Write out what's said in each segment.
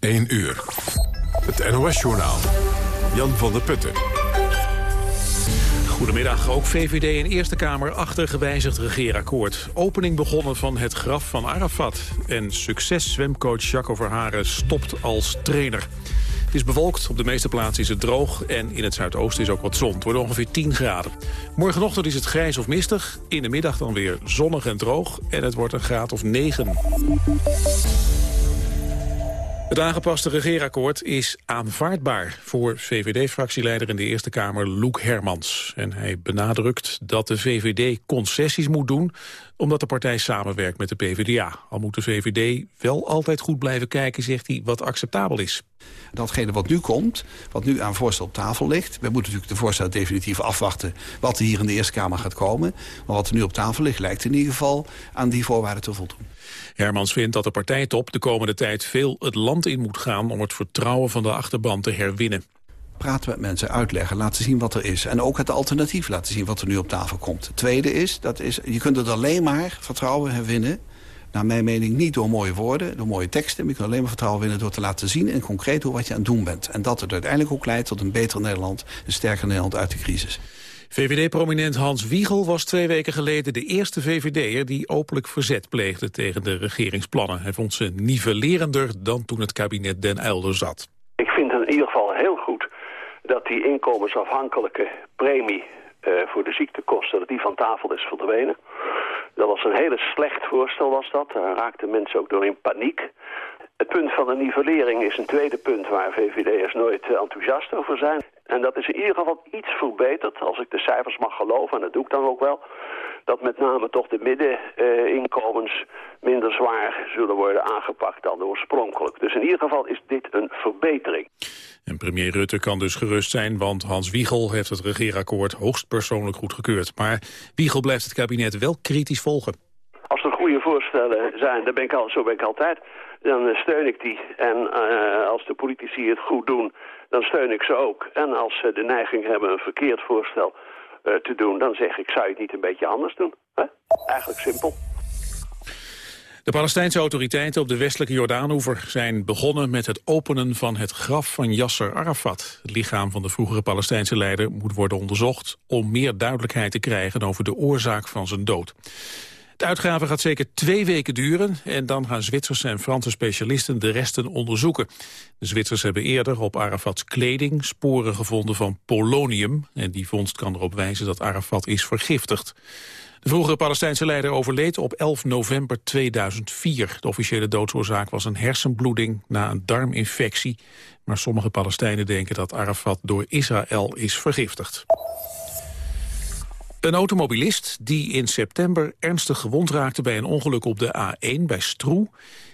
1 uur. Het NOS-journaal. Jan van der Putten. Goedemiddag. Ook VVD in Eerste Kamer achter gewijzigd regeerakkoord. Opening begonnen van het graf van Arafat. En succes zwemcoach Jacco Verharen stopt als trainer. Het is bewolkt, op de meeste plaatsen is het droog... en in het zuidoosten is ook wat zon. Het wordt ongeveer 10 graden. Morgenochtend is het grijs of mistig. In de middag dan weer zonnig en droog. En het wordt een graad of 9. Het aangepaste regeerakkoord is aanvaardbaar voor VVD-fractieleider in de Eerste Kamer Loek Hermans. En hij benadrukt dat de VVD concessies moet doen omdat de partij samenwerkt met de PvdA. Al moet de VVD wel altijd goed blijven kijken, zegt hij, wat acceptabel is. Datgene wat nu komt, wat nu aan voorstel op tafel ligt... we moeten natuurlijk de voorstel definitief afwachten... wat er hier in de Eerste Kamer gaat komen. Maar wat er nu op tafel ligt, lijkt in ieder geval aan die voorwaarden te voldoen. Hermans vindt dat de partijtop de komende tijd veel het land in moet gaan... om het vertrouwen van de achterban te herwinnen praten met mensen, uitleggen, laten zien wat er is. En ook het alternatief laten zien wat er nu op tafel komt. Het tweede is, dat is je kunt het alleen maar vertrouwen herwinnen... naar mijn mening niet door mooie woorden, door mooie teksten... maar je kunt alleen maar vertrouwen winnen door te laten zien... en concreet hoe wat je aan het doen bent. En dat het uiteindelijk ook leidt tot een beter Nederland... een sterker Nederland uit de crisis. VVD-prominent Hans Wiegel was twee weken geleden de eerste VVD'er die openlijk verzet pleegde tegen de regeringsplannen. Hij vond ze nivellerender dan toen het kabinet Den Uyl zat. Ik vind in ieder geval heel goed dat die inkomensafhankelijke premie uh, voor de ziektekosten, dat die van tafel is verdwenen. Dat was een hele slecht voorstel was dat. Daar raakten mensen ook door in paniek. Het punt van de nivellering is een tweede punt waar VVD'ers nooit enthousiast over zijn. En dat is in ieder geval iets verbeterd, als ik de cijfers mag geloven, en dat doe ik dan ook wel, dat met name toch de middeninkomens minder zwaar zullen worden aangepakt dan oorspronkelijk. Dus in ieder geval is dit een verbetering. En premier Rutte kan dus gerust zijn, want Hans Wiegel heeft het regeerakkoord hoogstpersoonlijk goedgekeurd. Maar Wiegel blijft het kabinet wel kritisch volgen. Als er goede voorstellen zijn, dan ben ik al, zo ben ik altijd, dan steun ik die. En uh, als de politici het goed doen, dan steun ik ze ook. En als ze de neiging hebben een verkeerd voorstel uh, te doen, dan zeg ik, zou je het niet een beetje anders doen? Eigenlijk simpel. De Palestijnse autoriteiten op de westelijke Jordaanoever zijn begonnen met het openen van het graf van Yasser Arafat. Het lichaam van de vroegere Palestijnse leider moet worden onderzocht om meer duidelijkheid te krijgen over de oorzaak van zijn dood. De uitgave gaat zeker twee weken duren en dan gaan Zwitserse en Franse specialisten de resten onderzoeken. De Zwitsers hebben eerder op Arafats kleding sporen gevonden van polonium en die vondst kan erop wijzen dat Arafat is vergiftigd. De vroegere Palestijnse leider overleed op 11 november 2004. De officiële doodsoorzaak was een hersenbloeding na een darminfectie. Maar sommige Palestijnen denken dat Arafat door Israël is vergiftigd. Een automobilist die in september ernstig gewond raakte bij een ongeluk op de A1 bij Stroe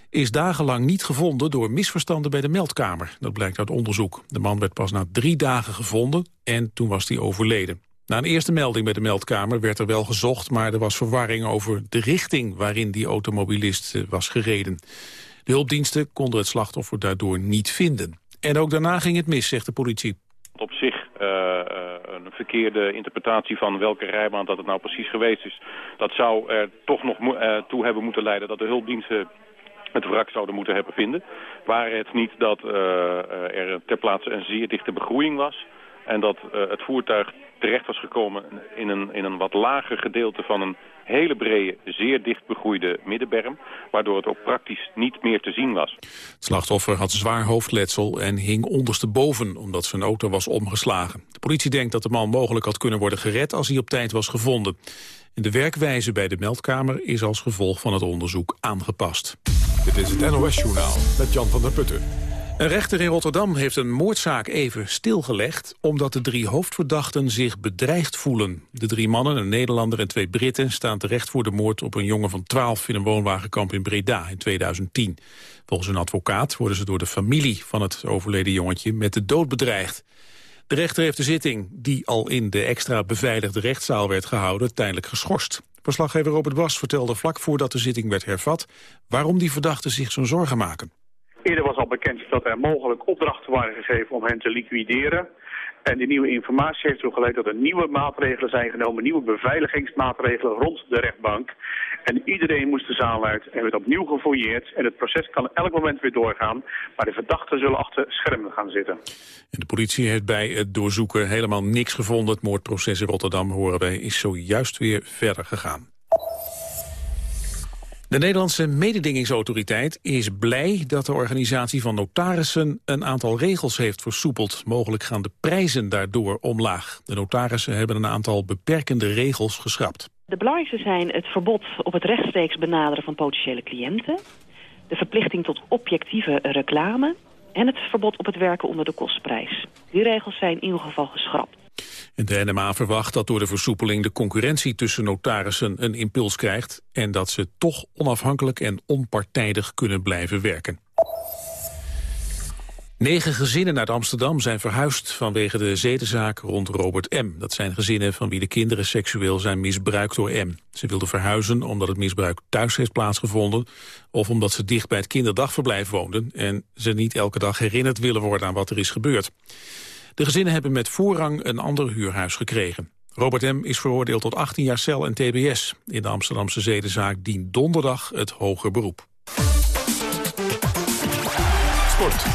is dagenlang niet gevonden door misverstanden bij de meldkamer. Dat blijkt uit onderzoek. De man werd pas na drie dagen gevonden en toen was hij overleden. Na een eerste melding bij de meldkamer werd er wel gezocht... maar er was verwarring over de richting waarin die automobilist eh, was gereden. De hulpdiensten konden het slachtoffer daardoor niet vinden. En ook daarna ging het mis, zegt de politie. Op zich een verkeerde interpretatie van welke rijbaan dat het nou precies geweest is. Dat zou er toch nog uh, toe hebben moeten leiden dat de hulpdiensten het wrak zouden moeten hebben vinden. Waar het niet dat er ter plaatse een zeer dichte begroeiing was... en dat het voertuig terecht was gekomen in een, in een wat lager gedeelte van een hele brede, zeer dicht begroeide middenberm, waardoor het ook praktisch niet meer te zien was. Het slachtoffer had zwaar hoofdletsel en hing ondersteboven omdat zijn auto was omgeslagen. De politie denkt dat de man mogelijk had kunnen worden gered als hij op tijd was gevonden. En de werkwijze bij de meldkamer is als gevolg van het onderzoek aangepast. Dit is het NOS Journaal met Jan van der Putten. Een rechter in Rotterdam heeft een moordzaak even stilgelegd... omdat de drie hoofdverdachten zich bedreigd voelen. De drie mannen, een Nederlander en twee Britten... staan terecht voor de moord op een jongen van 12 in een woonwagenkamp in Breda in 2010. Volgens een advocaat worden ze door de familie van het overleden jongetje... met de dood bedreigd. De rechter heeft de zitting, die al in de extra beveiligde rechtszaal werd gehouden... tijdelijk geschorst. Verslaggever Robert Bas vertelde vlak voordat de zitting werd hervat... waarom die verdachten zich zo'n zorgen maken. Eerder was al bekend dat er mogelijk opdrachten waren gegeven om hen te liquideren. En die nieuwe informatie heeft ertoe geleid dat er nieuwe maatregelen zijn genomen, nieuwe beveiligingsmaatregelen rond de rechtbank. En iedereen moest de zaal uit en werd opnieuw gefouilleerd. En het proces kan elk moment weer doorgaan. Maar de verdachten zullen achter schermen gaan zitten. En de politie heeft bij het doorzoeken helemaal niks gevonden. Het moordproces in Rotterdam, horen wij, is zojuist weer verder gegaan. De Nederlandse mededingingsautoriteit is blij dat de organisatie van notarissen een aantal regels heeft versoepeld. Mogelijk gaan de prijzen daardoor omlaag. De notarissen hebben een aantal beperkende regels geschrapt. De belangrijkste zijn het verbod op het rechtstreeks benaderen van potentiële cliënten, de verplichting tot objectieve reclame en het verbod op het werken onder de kostprijs. Die regels zijn in ieder geval geschrapt. De NMA verwacht dat door de versoepeling de concurrentie tussen notarissen een impuls krijgt en dat ze toch onafhankelijk en onpartijdig kunnen blijven werken. Negen gezinnen uit Amsterdam zijn verhuisd vanwege de zedenzaak rond Robert M. Dat zijn gezinnen van wie de kinderen seksueel zijn misbruikt door M. Ze wilden verhuizen omdat het misbruik thuis heeft plaatsgevonden... of omdat ze dicht bij het kinderdagverblijf woonden... en ze niet elke dag herinnerd willen worden aan wat er is gebeurd. De gezinnen hebben met voorrang een ander huurhuis gekregen. Robert M. is veroordeeld tot 18 jaar cel en tbs. In de Amsterdamse zedenzaak dient donderdag het hoger beroep. Sport.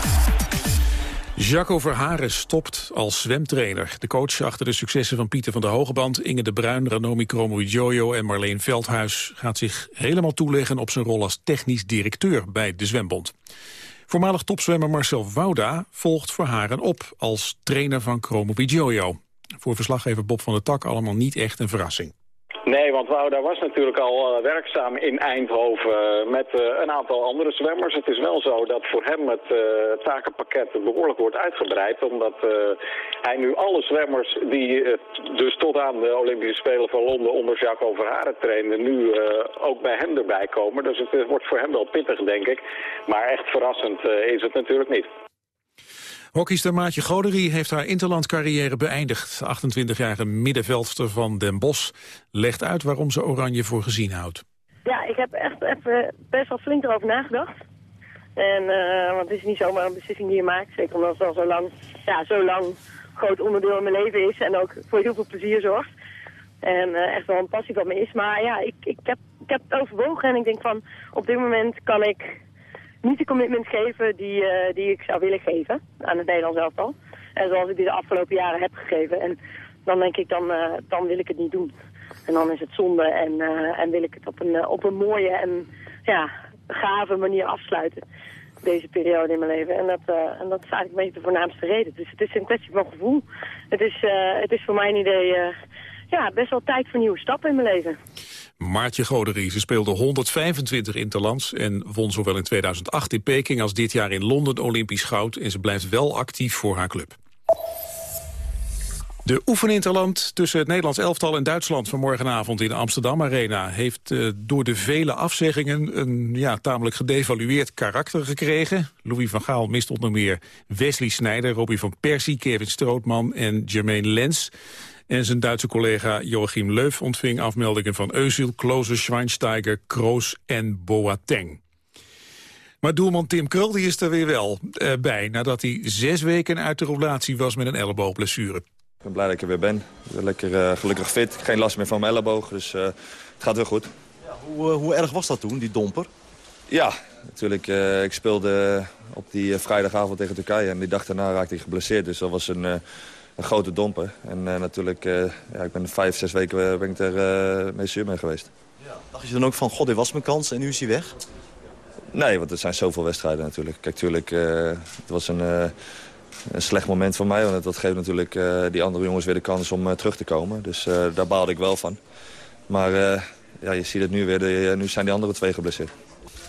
Jaco Verharen stopt als zwemtrainer. De coach achter de successen van Pieter van der Hogeband, Inge de Bruin, Ranomi Kromowidjojo en Marleen Veldhuis gaat zich helemaal toeleggen op zijn rol als technisch directeur bij de Zwembond. Voormalig topzwemmer Marcel Wouda volgt Verharen op als trainer van Kromowidjojo. Voor verslaggever Bob van der Tak allemaal niet echt een verrassing. Nee, want Wouda was natuurlijk al uh, werkzaam in Eindhoven uh, met uh, een aantal andere zwemmers. Het is wel zo dat voor hem het takenpakket behoorlijk wordt uitgebreid. Omdat hij nu alle zwemmers die dus tot aan de Olympische Spelen van Londen onder Jacques Overharen trainde, nu ook bij hem erbij komen. Dus het wordt voor hem wel pittig, denk ik. Maar echt verrassend is het natuurlijk niet. Hockeyster Maatje Goderie heeft haar interlandcarrière beëindigd. De 28-jarige middenveldster van Den Bosch legt uit waarom ze Oranje voor gezien houdt. Ja, ik heb echt even best wel flink erover nagedacht. En, uh, want het is niet zomaar een beslissing die je maakt. Zeker omdat het al zo lang, ja, zo lang groot onderdeel in mijn leven is. En ook voor heel veel plezier zorgt. En uh, echt wel een passie van me is. Maar ja, ik, ik, heb, ik heb het overwogen en ik denk van... op dit moment kan ik niet de commitment geven die, uh, die ik zou willen geven aan het Nederlands elftal. En zoals ik die de afgelopen jaren heb gegeven. En dan denk ik, dan, uh, dan wil ik het niet doen. En dan is het zonde en, uh, en wil ik het op een, op een mooie en ja, gave manier afsluiten. Deze periode in mijn leven. En dat, en dat is eigenlijk een beetje de voornaamste reden. Dus het is een kwestie van gevoel. Het is, het is voor mijn idee ja, best wel tijd voor nieuwe stappen in mijn leven. Maartje Goderie. Ze speelde 125 interlands en won zowel in 2008 in Peking als dit jaar in Londen Olympisch goud. En ze blijft wel actief voor haar club. De oefeninterland tussen het Nederlands elftal en Duitsland van morgenavond in de Amsterdam Arena heeft uh, door de vele afzeggingen een ja, tamelijk gedevalueerd karakter gekregen. Louis van Gaal mist onder meer Wesley Sneijder, Robbie van Persie, Kevin Strootman en Jermaine Lens. En zijn Duitse collega Joachim Leuf ontving afmeldingen van Eusiel, Klose, Schweinsteiger, Kroos en Boateng. Maar doelman Tim Krul die is er weer wel uh, bij... nadat hij zes weken uit de relatie was met een elleboogblessure. Ik ben blij dat ik er weer ben. Ik ben lekker uh, gelukkig fit. Geen last meer van mijn elleboog, dus uh, het gaat weer goed. Ja, hoe, hoe, erg was dat toen, die domper? Ja, natuurlijk. ik speelde op die vrijdagavond tegen Turkije... en die dag daarna raakte ik geblesseerd. Dus dat was een een grote domper. En uh, natuurlijk, uh, ja, ik ben vijf, zes weken ben ik er mee zuur mee geweest. Ja. Dacht je dan ook van, god, dit was mijn kans en nu is hij weg? Nee, want er zijn zoveel wedstrijden natuurlijk. Kijk, natuurlijk, het was een, een slecht moment voor mij. Want dat geeft natuurlijk die andere jongens weer de kans om terug te komen. Dus daar baalde ik wel van. Maar ja, je ziet het nu weer, de, nu zijn die andere twee geblesseerd.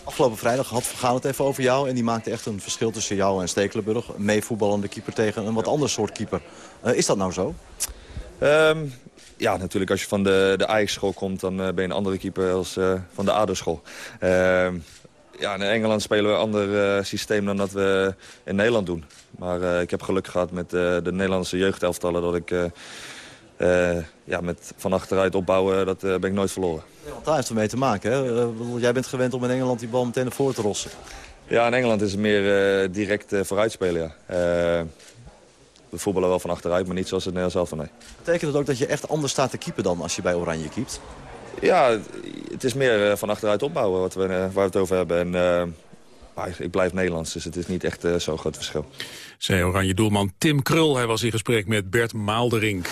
Afgelopen vrijdag had Vergaal het even over jou. En die maakte echt een verschil tussen jou en Stekelenburg. Een meevoetballende keeper tegen een wat ander soort keeper. Uh, is dat nou zo? Um, ja, natuurlijk als je van de, de Ajax-school komt... dan uh, ben je een andere keeper als uh, van de ADO-school. Uh, ja, in Engeland spelen we een ander systeem dan dat we in Nederland doen. Maar ik heb geluk gehad met de Nederlandse jeugdelftallen... dat ik ja, met van achteruit opbouwen, dat ben ik nooit verloren. Ja, want daar heeft het mee te maken. Hè? jij bent gewend om in Engeland die bal meteen naar voren te rossen. Ja, in Engeland is het meer direct vooruitspelen, ja we voetballen wel van achteruit, maar niet zoals het Nederlands zelf van nee. Betekent dat ook dat je echt anders staat te keepen dan als je bij Oranje keept? Ja, het is meer uh, van achteruit opbouwen wat we, uh, waar we het over hebben. En, uh, maar ik blijf Nederlands, dus het is niet echt zo'n groot verschil. Zij Oranje doelman Tim Krul. Hij was in gesprek met Bert Maalderink.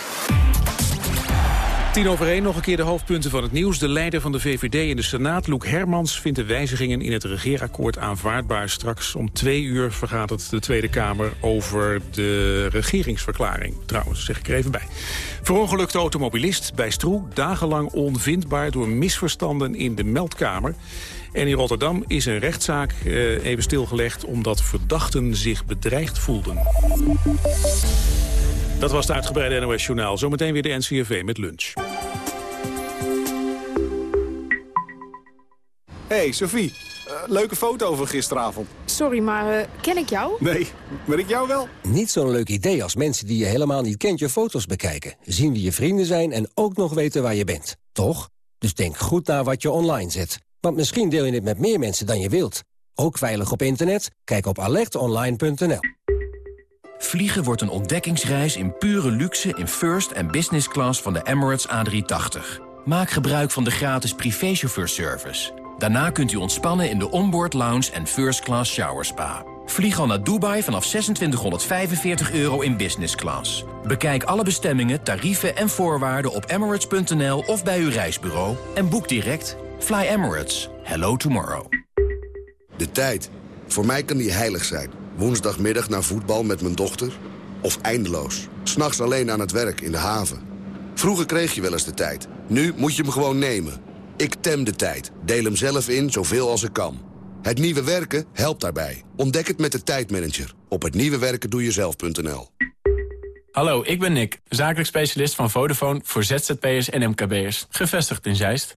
Tien over één, nog een keer de hoofdpunten van het nieuws. De leider van de VVD in de Senaat, Loek Hermans... vindt de wijzigingen in het regeerakkoord aanvaardbaar. Straks om twee uur vergaat het de Tweede Kamer over de regeringsverklaring. Trouwens, zeg ik er even bij. Verongelukte automobilist bij Stroe, dagenlang onvindbaar... door misverstanden in de meldkamer. En in Rotterdam is een rechtszaak eh, even stilgelegd... omdat verdachten zich bedreigd voelden. Dat was het uitgebreide NOS-journaal. Zometeen weer de NCRV met lunch. Hey, Sophie. Uh, leuke foto van gisteravond. Sorry, maar uh, ken ik jou? Nee, maar ik jou wel. Niet zo'n leuk idee als mensen die je helemaal niet kent je foto's bekijken. Zien wie je vrienden zijn en ook nog weten waar je bent. Toch? Dus denk goed na wat je online zet. Want misschien deel je het met meer mensen dan je wilt. Ook veilig op internet? Kijk op alertonline.nl. Vliegen wordt een ontdekkingsreis in pure luxe in first en business class van de Emirates A380. Maak gebruik van de gratis privéchauffeurservice. Daarna kunt u ontspannen in de onboard lounge en first class shower spa. Vlieg al naar Dubai vanaf 2645 euro in business class. Bekijk alle bestemmingen, tarieven en voorwaarden op emirates.nl of bij uw reisbureau. En boek direct. Fly Emirates. Hello tomorrow. De tijd. Voor mij kan die heilig zijn. Woensdagmiddag naar voetbal met mijn dochter. Of eindeloos. S'nachts alleen aan het werk in de haven. Vroeger kreeg je wel eens de tijd. Nu moet je hem gewoon nemen. Ik tem de tijd. Deel hem zelf in zoveel als ik kan. Het nieuwe werken helpt daarbij. Ontdek het met de tijdmanager. Op hetnieuwewerkendoejezelf.nl Hallo, ik ben Nick, zakelijk specialist van Vodafone voor ZZP'ers en MKB'ers. Gevestigd in Zeist.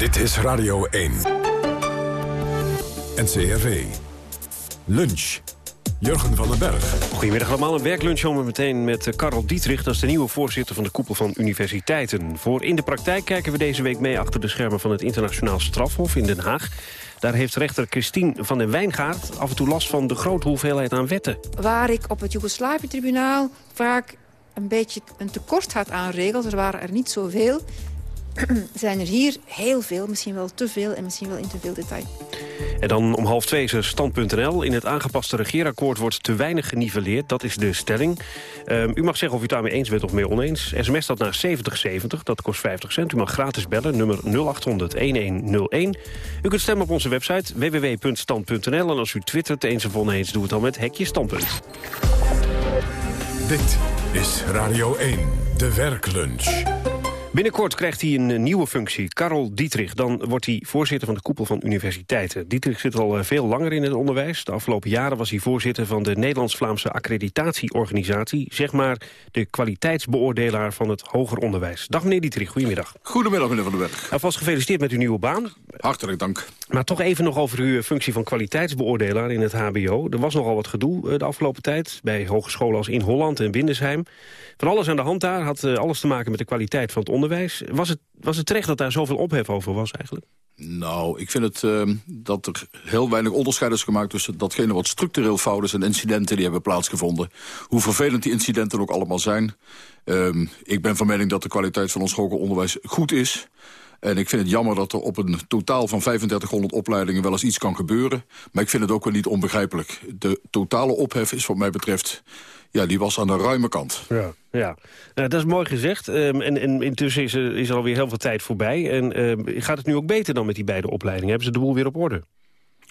Dit is Radio 1. NCRV. Lunch. Jurgen van den Berg. Goedemiddag allemaal. Een werklunch om meteen met eh, Karel Dietrich. Dat is de nieuwe voorzitter van de koepel van universiteiten. Voor In de Praktijk kijken we deze week mee achter de schermen van het internationaal strafhof in Den Haag. Daar heeft rechter Christine van den Wijngaard af en toe last van de grote hoeveelheid aan wetten. Waar ik op het Joegoslavië-tribunaal vaak een beetje een tekort had aan regels, er waren er niet zoveel, zijn er hier heel veel, misschien wel te veel en misschien wel in te veel detail. En dan om half twee is stand.nl. In het aangepaste regeerakkoord wordt te weinig geniveleerd. Dat is de stelling. Um, u mag zeggen of u het daarmee eens bent of mee oneens. SMS dat naar 7070, dat kost 50 cent. U mag gratis bellen, nummer 0800-1101. U kunt stemmen op onze website www.stand.nl. En als u twittert eens of oneens, doe het dan met Hekje Standpunt. Dit is Radio 1, de werklunch. Binnenkort krijgt hij een nieuwe functie, Karel Dietrich. Dan wordt hij voorzitter van de koepel van universiteiten. Dietrich zit al eh, veel langer in het onderwijs. De afgelopen jaren was hij voorzitter van de Nederlands-Vlaamse accreditatieorganisatie. Zeg maar de kwaliteitsbeoordelaar van het hoger onderwijs. Dag meneer Dietrich, goedemiddag. Goedemiddag meneer Van der Berg. Alvast gefeliciteerd met uw nieuwe baan. Hartelijk dank. Maar toch even nog over uw functie van kwaliteitsbeoordelaar in het hbo. Er was nogal wat gedoe eh, de afgelopen tijd bij hogescholen als in Holland en Windesheim. Van alles aan de hand daar had eh, alles te maken met de kwaliteit van het onderwijs onderwijs. Was het, was het terecht dat daar zoveel ophef over was eigenlijk? Nou, ik vind het uh, dat er heel weinig onderscheid is gemaakt... tussen datgene wat structureel fout is en incidenten die hebben plaatsgevonden. Hoe vervelend die incidenten ook allemaal zijn. Uh, ik ben van mening dat de kwaliteit van ons hoger onderwijs goed is... En ik vind het jammer dat er op een totaal van 3500 opleidingen wel eens iets kan gebeuren. Maar ik vind het ook wel niet onbegrijpelijk. De totale ophef is wat mij betreft ja, die was aan de ruime kant. Ja, ja. Nou, dat is mooi gezegd. Um, en, en, intussen is er, is er alweer heel veel tijd voorbij. En um, gaat het nu ook beter dan met die beide opleidingen? Hebben ze de boel weer op orde?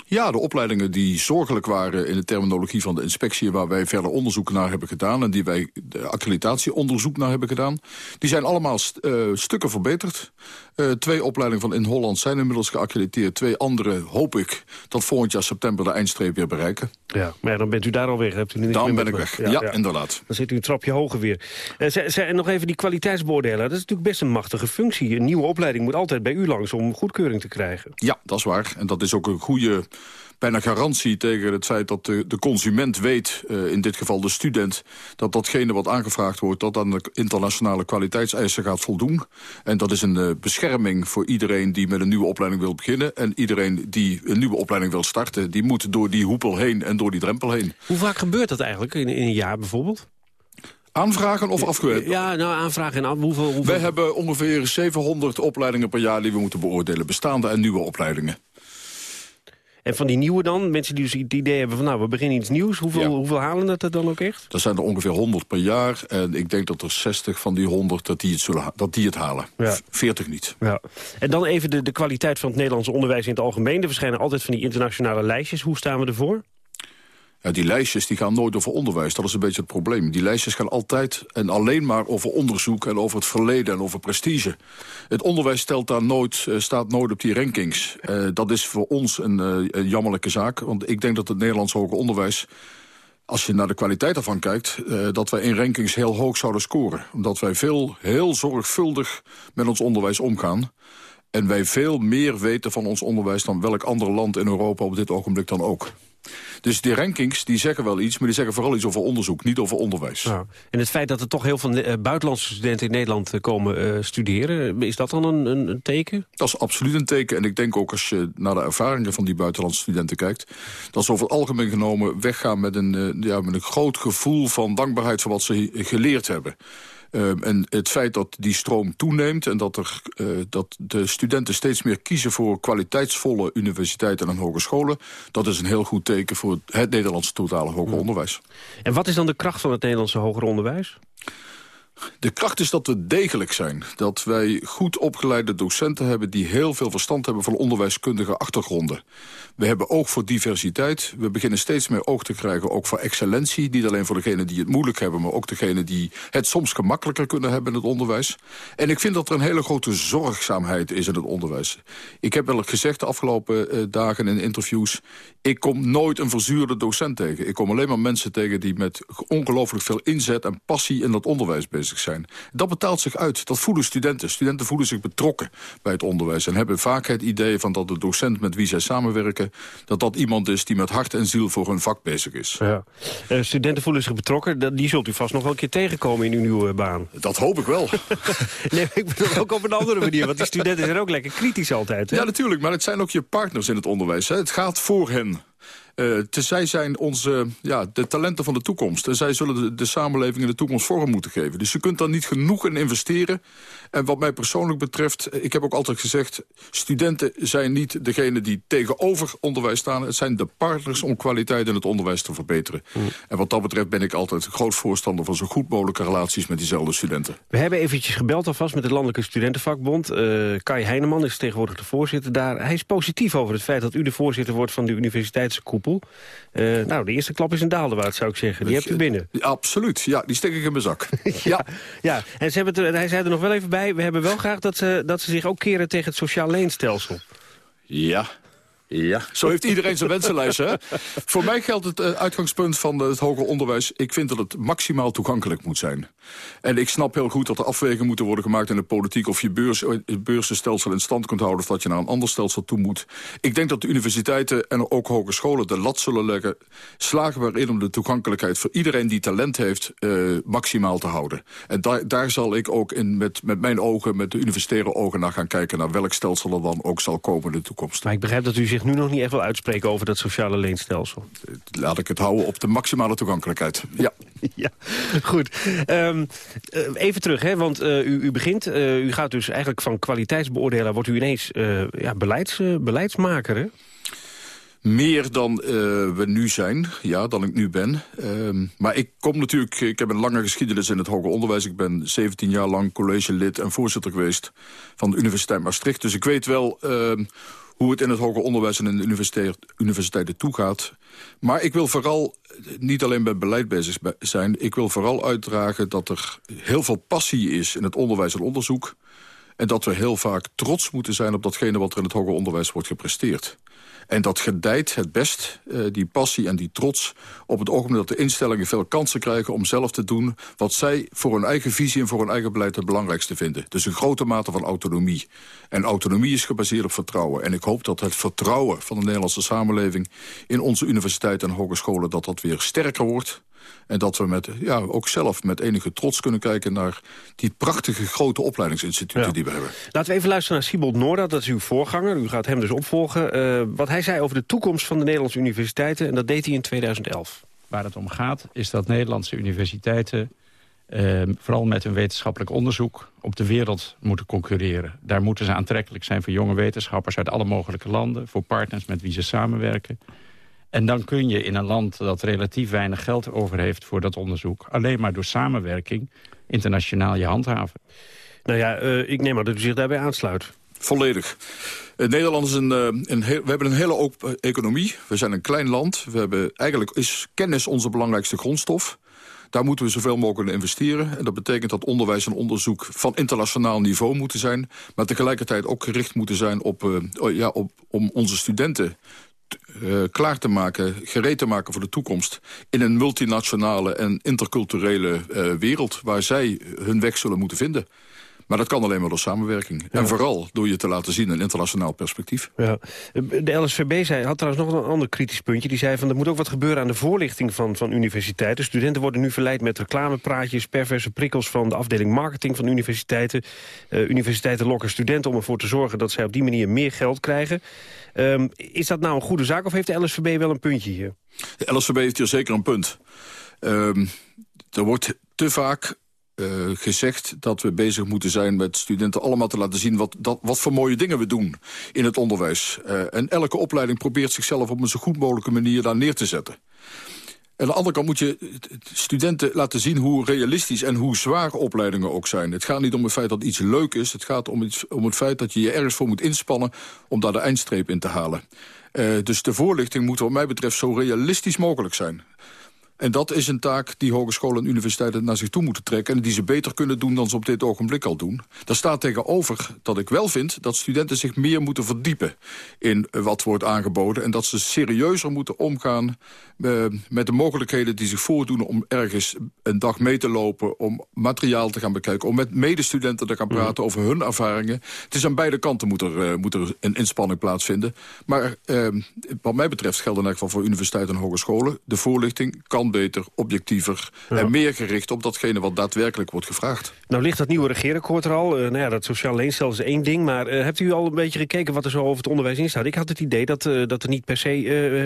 Ja, de opleidingen die zorgelijk waren in de terminologie van de inspectie... waar wij verder onderzoek naar hebben gedaan... en die wij de accreditatieonderzoek naar hebben gedaan... die zijn allemaal st uh, stukken verbeterd. Uh, twee opleidingen van in Holland zijn inmiddels geaccrediteerd. Twee andere hoop ik dat volgend jaar september de eindstreep weer bereiken. Ja, maar ja, dan bent u daar al weg. Hebt u niks Dan ben ik weg. Ja, inderdaad. Dan zit u een trapje hoger weer. Eh, en nog even die kwaliteitsbeoordelaar. Dat is natuurlijk best een machtige functie. Een nieuwe opleiding moet altijd bij u langs om goedkeuring te krijgen. Ja, dat is waar. En dat is ook een goede bijna garantie tegen het feit dat de, de consument weet, eh, in dit geval de student, dat datgene wat aangevraagd wordt, dat aan de internationale kwaliteitseisen gaat voldoen. En dat is een eh, bescherming voor iedereen die met een nieuwe opleiding wil beginnen. En iedereen die een nieuwe opleiding wil starten, die moet door die hoepel heen en door die drempel heen. Hoe vaak gebeurt dat eigenlijk in, in een jaar bijvoorbeeld? Aanvragen of afgewezen? Ja, nou aanvragen en hoeveel, hoeveel... Wij hebben ongeveer 700 opleidingen per jaar die we moeten beoordelen. Bestaande en nieuwe opleidingen. En van die nieuwe dan, mensen die dus het idee hebben van nou, we beginnen iets nieuws. Hoeveel, hoeveel halen dat er dan ook echt? Er zijn er ongeveer 100 per jaar. En ik denk dat er 60 van die 100 dat die het, zullen dat die het halen. Ja. V- 40 niet. Ja. En dan even de, de kwaliteit van het Nederlandse onderwijs in het algemeen. Er verschijnen altijd van die internationale lijstjes. Hoe staan we ervoor? Ja, die lijstjes die gaan nooit over onderwijs. Dat is een beetje het probleem. Die lijstjes gaan altijd en alleen maar over onderzoek... en over het verleden en over prestige. Het onderwijs stelt daar nooit, eh, staat nooit op die rankings. Eh, dat is voor ons een, eh, een jammerlijke zaak. Want ik denk dat het Nederlands hoger onderwijs... als je naar de kwaliteit ervan kijkt... dat wij in rankings heel hoog zouden scoren. Omdat wij veel, heel zorgvuldig met ons onderwijs omgaan. En wij veel meer weten van ons onderwijs... dan welk ander land in Europa op dit ogenblik dan ook. Dus die rankings die zeggen wel iets, maar die zeggen vooral iets over onderzoek, niet over onderwijs. Ja. En het feit dat er toch heel veel eh, buitenlandse studenten in Nederland eh, komen eh, studeren... is dat dan een, een, een teken? Dat is absoluut een teken. En ik denk ook als je naar de ervaringen van die buitenlandse studenten kijkt... dat ze over het algemeen genomen weggaan met een, ja, met een groot gevoel van dankbaarheid... voor wat ze geleerd hebben. Um, en het feit dat die stroom toeneemt en dat, er, uh, dat de studenten steeds meer kiezen voor kwaliteitsvolle universiteiten en hogescholen, dat is een heel goed teken voor het, het Nederlandse totale hoger onderwijs. En wat is dan de kracht van het Nederlandse hoger onderwijs? De kracht is dat we degelijk zijn. Dat wij goed opgeleide docenten hebben... die heel veel verstand hebben van onderwijskundige achtergronden. We hebben oog voor diversiteit. We beginnen steeds meer oog te krijgen ook voor excellentie. Niet alleen voor degenen die het moeilijk hebben... maar ook degenen die het soms gemakkelijker kunnen hebben in het onderwijs. En ik vind dat er een hele grote zorgzaamheid is in het onderwijs. Ik heb wel gezegd de afgelopen uh, dagen in interviews... ik kom nooit een verzuurde docent tegen. Ik kom alleen maar mensen tegen die met ongelooflijk veel inzet en passie in dat onderwijs bezig zijn. Dat betaalt zich uit. Dat voelen studenten. Studenten voelen zich betrokken bij het onderwijs... en hebben vaak het idee van dat de docent met wie zij samenwerken... dat dat iemand is die met hart en ziel voor hun vak bezig is. Ja. Uh, studenten voelen zich betrokken. Die zult u vast nog wel een keer tegenkomen in uw nieuwe baan. Dat hoop ik wel. nee, ik bedoel ook op een andere manier. Want die studenten zijn ook lekker kritisch altijd. Hè? Ja, natuurlijk. Maar het zijn ook je partners in het onderwijs. Hè. Het gaat voor hen. Uh, te, zij zijn onze, ja, de talenten van de toekomst. En zij zullen de, de, samenleving in de toekomst vorm moeten geven. Dus je kunt daar niet genoeg in investeren. En wat mij persoonlijk betreft, ik heb ook altijd gezegd... studenten zijn niet degene die tegenover onderwijs staan. Het zijn de partners om kwaliteit in het onderwijs te verbeteren. Mm. En wat dat betreft ben ik altijd groot voorstander... van zo goed mogelijke relaties met diezelfde studenten. We hebben eventjes gebeld alvast met de Landelijke Studentenvakbond. Uh, Kai Heineman is tegenwoordig de voorzitter daar. Hij is positief over het feit dat u de voorzitter wordt van de universiteitskoepel. Uh, nou, de eerste klap is een daaldewaard, zou ik zeggen. Die hebt u binnen. Ja, absoluut. Ja, die steek ik in mijn zak. ja, ja, en ze hebben het, hij zei er nog wel even bij... we hebben wel graag dat ze, dat ze zich ook keren tegen het sociaal leenstelsel. Ja, ja. Zo heeft iedereen zijn wensenlijst, hè? Voor mij geldt het uh, uitgangspunt van het hoger onderwijs... ik vind dat het maximaal toegankelijk moet zijn. En ik snap heel goed dat er afwegingen moeten worden gemaakt in de politiek... of je beurs, het beursenstelsel in stand kunt houden... of dat je naar een ander stelsel toe moet. Ik denk dat de universiteiten en ook hogescholen de lat zullen leggen... slagen we erin om de toegankelijkheid voor iedereen die talent heeft... Uh, maximaal te houden. En daar, daar zal ik ook in, met, met mijn ogen, met de universitaire ogen... naar gaan kijken naar welk stelsel er dan ook zal komen in de toekomst. Maar ik begrijp dat u zich nu nog niet echt wil uitspreken over dat sociale leenstelsel. Laat ik het houden op de maximale toegankelijkheid. Ja, ja goed. Um, uh, even terug, hè, want uh, u, u, begint, uh, u gaat dus eigenlijk van kwaliteitsbeoordelaar... wordt u ineens ja, beleids, beleidsmaker, hè? Meer dan uh, we nu zijn, ja, dan ik nu ben. Uh, maar ik kom natuurlijk, ik heb een lange geschiedenis in het hoger onderwijs. Ik ben 17 jaar lang collegelid en voorzitter geweest van de Universiteit Maastricht. Dus ik weet wel uh, hoe het in het hoger onderwijs en in de universiteit, universiteiten toegaat. Maar ik wil vooral niet alleen met beleid bezig zijn. Ik wil vooral uitdragen dat er heel veel passie is in het onderwijs en onderzoek. En dat we heel vaak trots moeten zijn op datgene wat er in het hoger onderwijs wordt gepresteerd. En dat gedijt het best, uh, die passie en die trots... op het ogenblik dat de instellingen veel kansen krijgen om zelf te doen... wat zij voor hun eigen visie en voor hun eigen beleid het belangrijkste vinden. Dus een grote mate van autonomie. En autonomie is gebaseerd op vertrouwen. En ik hoop dat het vertrouwen van de Nederlandse samenleving... in onze universiteiten en hogescholen dat dat weer sterker wordt... En dat we met, ja, ook zelf met enige trots kunnen kijken... naar die prachtige grote opleidingsinstituten die we hebben. Laten we even luisteren naar Siebold Noorda, dat is uw voorganger. U gaat hem dus opvolgen. Uh, wat hij zei over de toekomst van de Nederlandse universiteiten... en dat deed hij in 2011. Waar het om gaat is dat Nederlandse universiteiten... Uh, vooral met hun wetenschappelijk onderzoek op de wereld moeten concurreren. Daar moeten ze aantrekkelijk zijn voor jonge wetenschappers uit alle mogelijke landen... voor partners met wie ze samenwerken. En dan kun je in een land dat relatief weinig geld over heeft voor dat onderzoek... alleen maar door samenwerking internationaal je handhaven. Nou ja, uh, ik neem aan dat u zich daarbij aansluit. Volledig. Uh, Nederland is een, uh, een heel, we hebben een hele open economie. We zijn een klein land. We hebben, eigenlijk is kennis onze belangrijkste grondstof. Daar moeten we zoveel mogelijk in investeren. En dat betekent dat onderwijs en onderzoek van internationaal niveau moeten zijn. Maar tegelijkertijd ook gericht moeten zijn op, uh, ja, op, om onze studenten uh, klaar te maken, gereed te maken voor de toekomst... in een multinationale en interculturele uh, wereld... waar zij hun weg zullen moeten vinden. Maar dat kan alleen maar door samenwerking. En vooral door je te laten zien een internationaal perspectief. Ja. De LSVB zei, had trouwens nog een ander kritisch puntje. Die zei van er moet ook wat gebeuren aan de voorlichting van, van universiteiten. Studenten worden nu verleid met reclamepraatjes, perverse prikkels van de afdeling marketing van universiteiten. Uh, universiteiten lokken studenten om ervoor te zorgen dat zij op die manier meer geld krijgen. Um, is dat nou een goede zaak of heeft de LSVB wel een puntje hier? De LSVB heeft hier zeker een punt. Um, er wordt te vaak uh, gezegd dat we bezig moeten zijn met studenten allemaal te laten zien wat, dat, wat voor mooie dingen we doen in het onderwijs. Uh, en elke opleiding probeert zichzelf op een zo goed mogelijke manier daar neer te zetten. En aan de andere kant moet je studenten laten zien hoe realistisch en hoe zwaar opleidingen ook zijn. Het gaat niet om het feit dat iets leuk is. Het gaat om, iets, om het feit dat je je ergens voor moet inspannen om daar de eindstreep in te halen. Uh, dus de voorlichting moet wat mij betreft zo realistisch mogelijk zijn. En dat is een taak die hogescholen en universiteiten naar zich toe moeten trekken... en die ze beter kunnen doen dan ze op dit ogenblik al doen. Daar staat tegenover dat ik wel vind dat studenten zich meer moeten verdiepen... in wat wordt aangeboden en dat ze serieuzer moeten omgaan... Uh, met de mogelijkheden die zich voordoen om ergens een dag mee te lopen... om materiaal te gaan bekijken, om met medestudenten te gaan mhm. praten over hun ervaringen. Het is aan beide kanten moet er, uh, moet er een inspanning plaatsvinden. Maar uh, wat mij betreft geldt in elk geval voor universiteiten en hogescholen... de voorlichting kan beter, objectiever en meer gericht op datgene wat daadwerkelijk wordt gevraagd. Nou ligt dat nieuwe regeerakkoord er al. Uh, nou ja, dat sociaal leenstelsel is één ding. Maar uh, hebt u al een beetje gekeken wat er zo over het onderwijs in staat? Ik had het idee dat, uh, dat er niet per se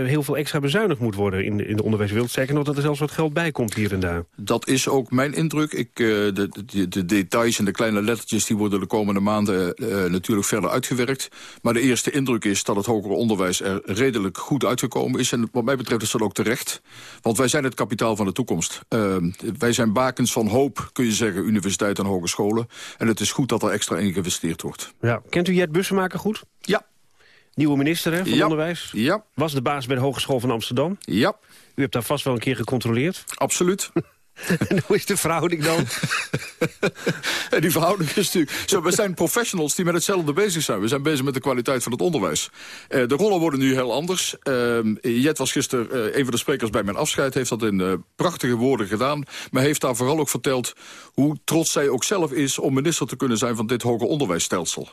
heel veel extra bezuinigd moet worden in de, in de onderwijswereld. Zeker nog dat er zelfs wat geld bij komt hier en daar. Dat is ook mijn indruk. Ik, de, de, de, details en de kleine lettertjes die worden de komende maanden natuurlijk verder uitgewerkt. Maar de eerste indruk is dat het hoger onderwijs er redelijk goed uitgekomen is. En wat mij betreft is dat ook terecht. Want wij zijn het kapitaal van de toekomst. Uh, wij zijn bakens van hoop, kun je zeggen, universiteiten en hogescholen. En het is goed dat er extra in geïnvesteerd wordt. Ja. Kent u Jet Bussemaker goed? Ja. Nieuwe minister hè, van ja. Onderwijs? Ja. Was de baas bij de Hogeschool van Amsterdam? Ja. U hebt daar vast wel een keer gecontroleerd? Absoluut. en hoe is de verhouding dan? die verhouding is natuurlijk... Zo, we zijn professionals die met hetzelfde bezig zijn. We zijn bezig met de kwaliteit van het onderwijs. Uh, de rollen worden nu heel anders. Uh, Jet was gisteren uh, een van de sprekers bij mijn afscheid. Heeft dat in prachtige woorden gedaan. Maar heeft daar vooral ook verteld hoe trots zij ook zelf is... om minister te kunnen zijn van dit hoger onderwijsstelsel.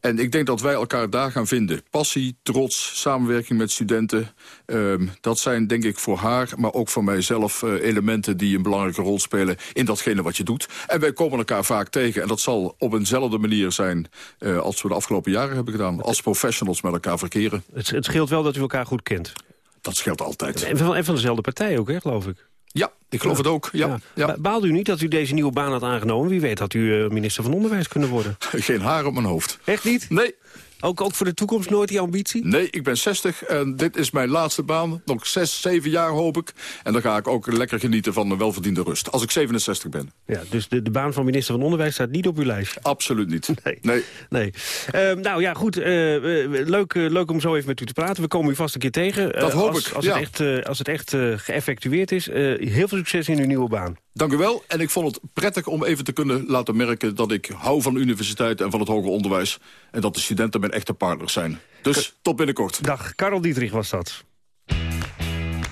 En ik denk dat wij elkaar daar gaan vinden. Passie, trots, samenwerking met studenten. Um, dat zijn denk ik voor haar, maar ook voor mijzelf... Uh, elementen die een belangrijke rol spelen in datgene wat je doet. En wij komen elkaar vaak tegen. En dat zal op eenzelfde manier zijn uh, als we de afgelopen jaren hebben gedaan. Als professionals met elkaar verkeren. Het, het scheelt wel dat u elkaar goed kent. Dat scheelt altijd. En van, en van dezelfde partij ook, hè, geloof ik. Ja, ik geloof ja. het ook. Ja, ja. Baalde u niet dat u deze nieuwe baan had aangenomen? Wie weet had u uh, minister van Onderwijs kunnen worden. Geen haar op mijn hoofd. Echt niet? Nee. Ook, ook voor de toekomst nooit die ambitie? Nee, ik ben 60 en dit is mijn laatste baan. Nog 6, 7 jaar hoop ik. En dan ga ik ook lekker genieten van een welverdiende rust. Als ik 67 ben. Ja, dus de, de baan van minister van Onderwijs staat niet op uw lijstje? Absoluut niet. Nee. nee. nee. Uh, nou ja, goed. Uh, leuk, uh, leuk om zo even met u te praten. We komen u vast een keer tegen. Dat hoop als, ik, Als ja. het echt, als het echt geëffectueerd is. heel veel succes in uw nieuwe baan. Dank u wel. En ik vond het prettig om even te kunnen laten merken... dat ik hou van de universiteit en van het hoger onderwijs. En dat de studenten mijn echte partners zijn. Dus tot binnenkort. Dag, Karel Dietrich was dat.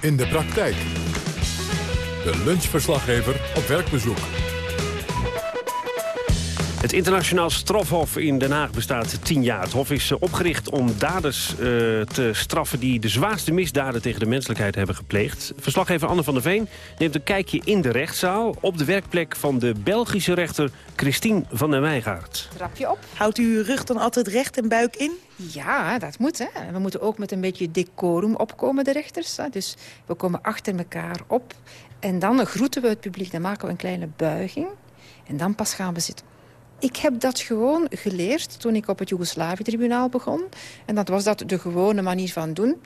In de praktijk. De lunchverslaggever op werkbezoek. Het internationaal strafhof in Den Haag bestaat tien jaar. Het hof is eh, opgericht om daders uh, te straffen... die de zwaarste misdaden tegen de menselijkheid hebben gepleegd. Verslaggever Anne van der Veen neemt een kijkje in de rechtszaal... op de werkplek van de Belgische rechter Christine van der Meijgaard. Trapje op. Houdt u uw rug dan altijd recht en buik in? Ja, dat moet. Hè. We moeten ook met een beetje decorum opkomen, de rechters. Hè. Dus we komen achter elkaar op. En dan groeten we het publiek. Dan maken we een kleine buiging. En dan pas gaan we zitten. Ik heb dat gewoon geleerd toen ik op het Joegoslavië-tribunaal begon. En dat was dat de gewone manier van doen.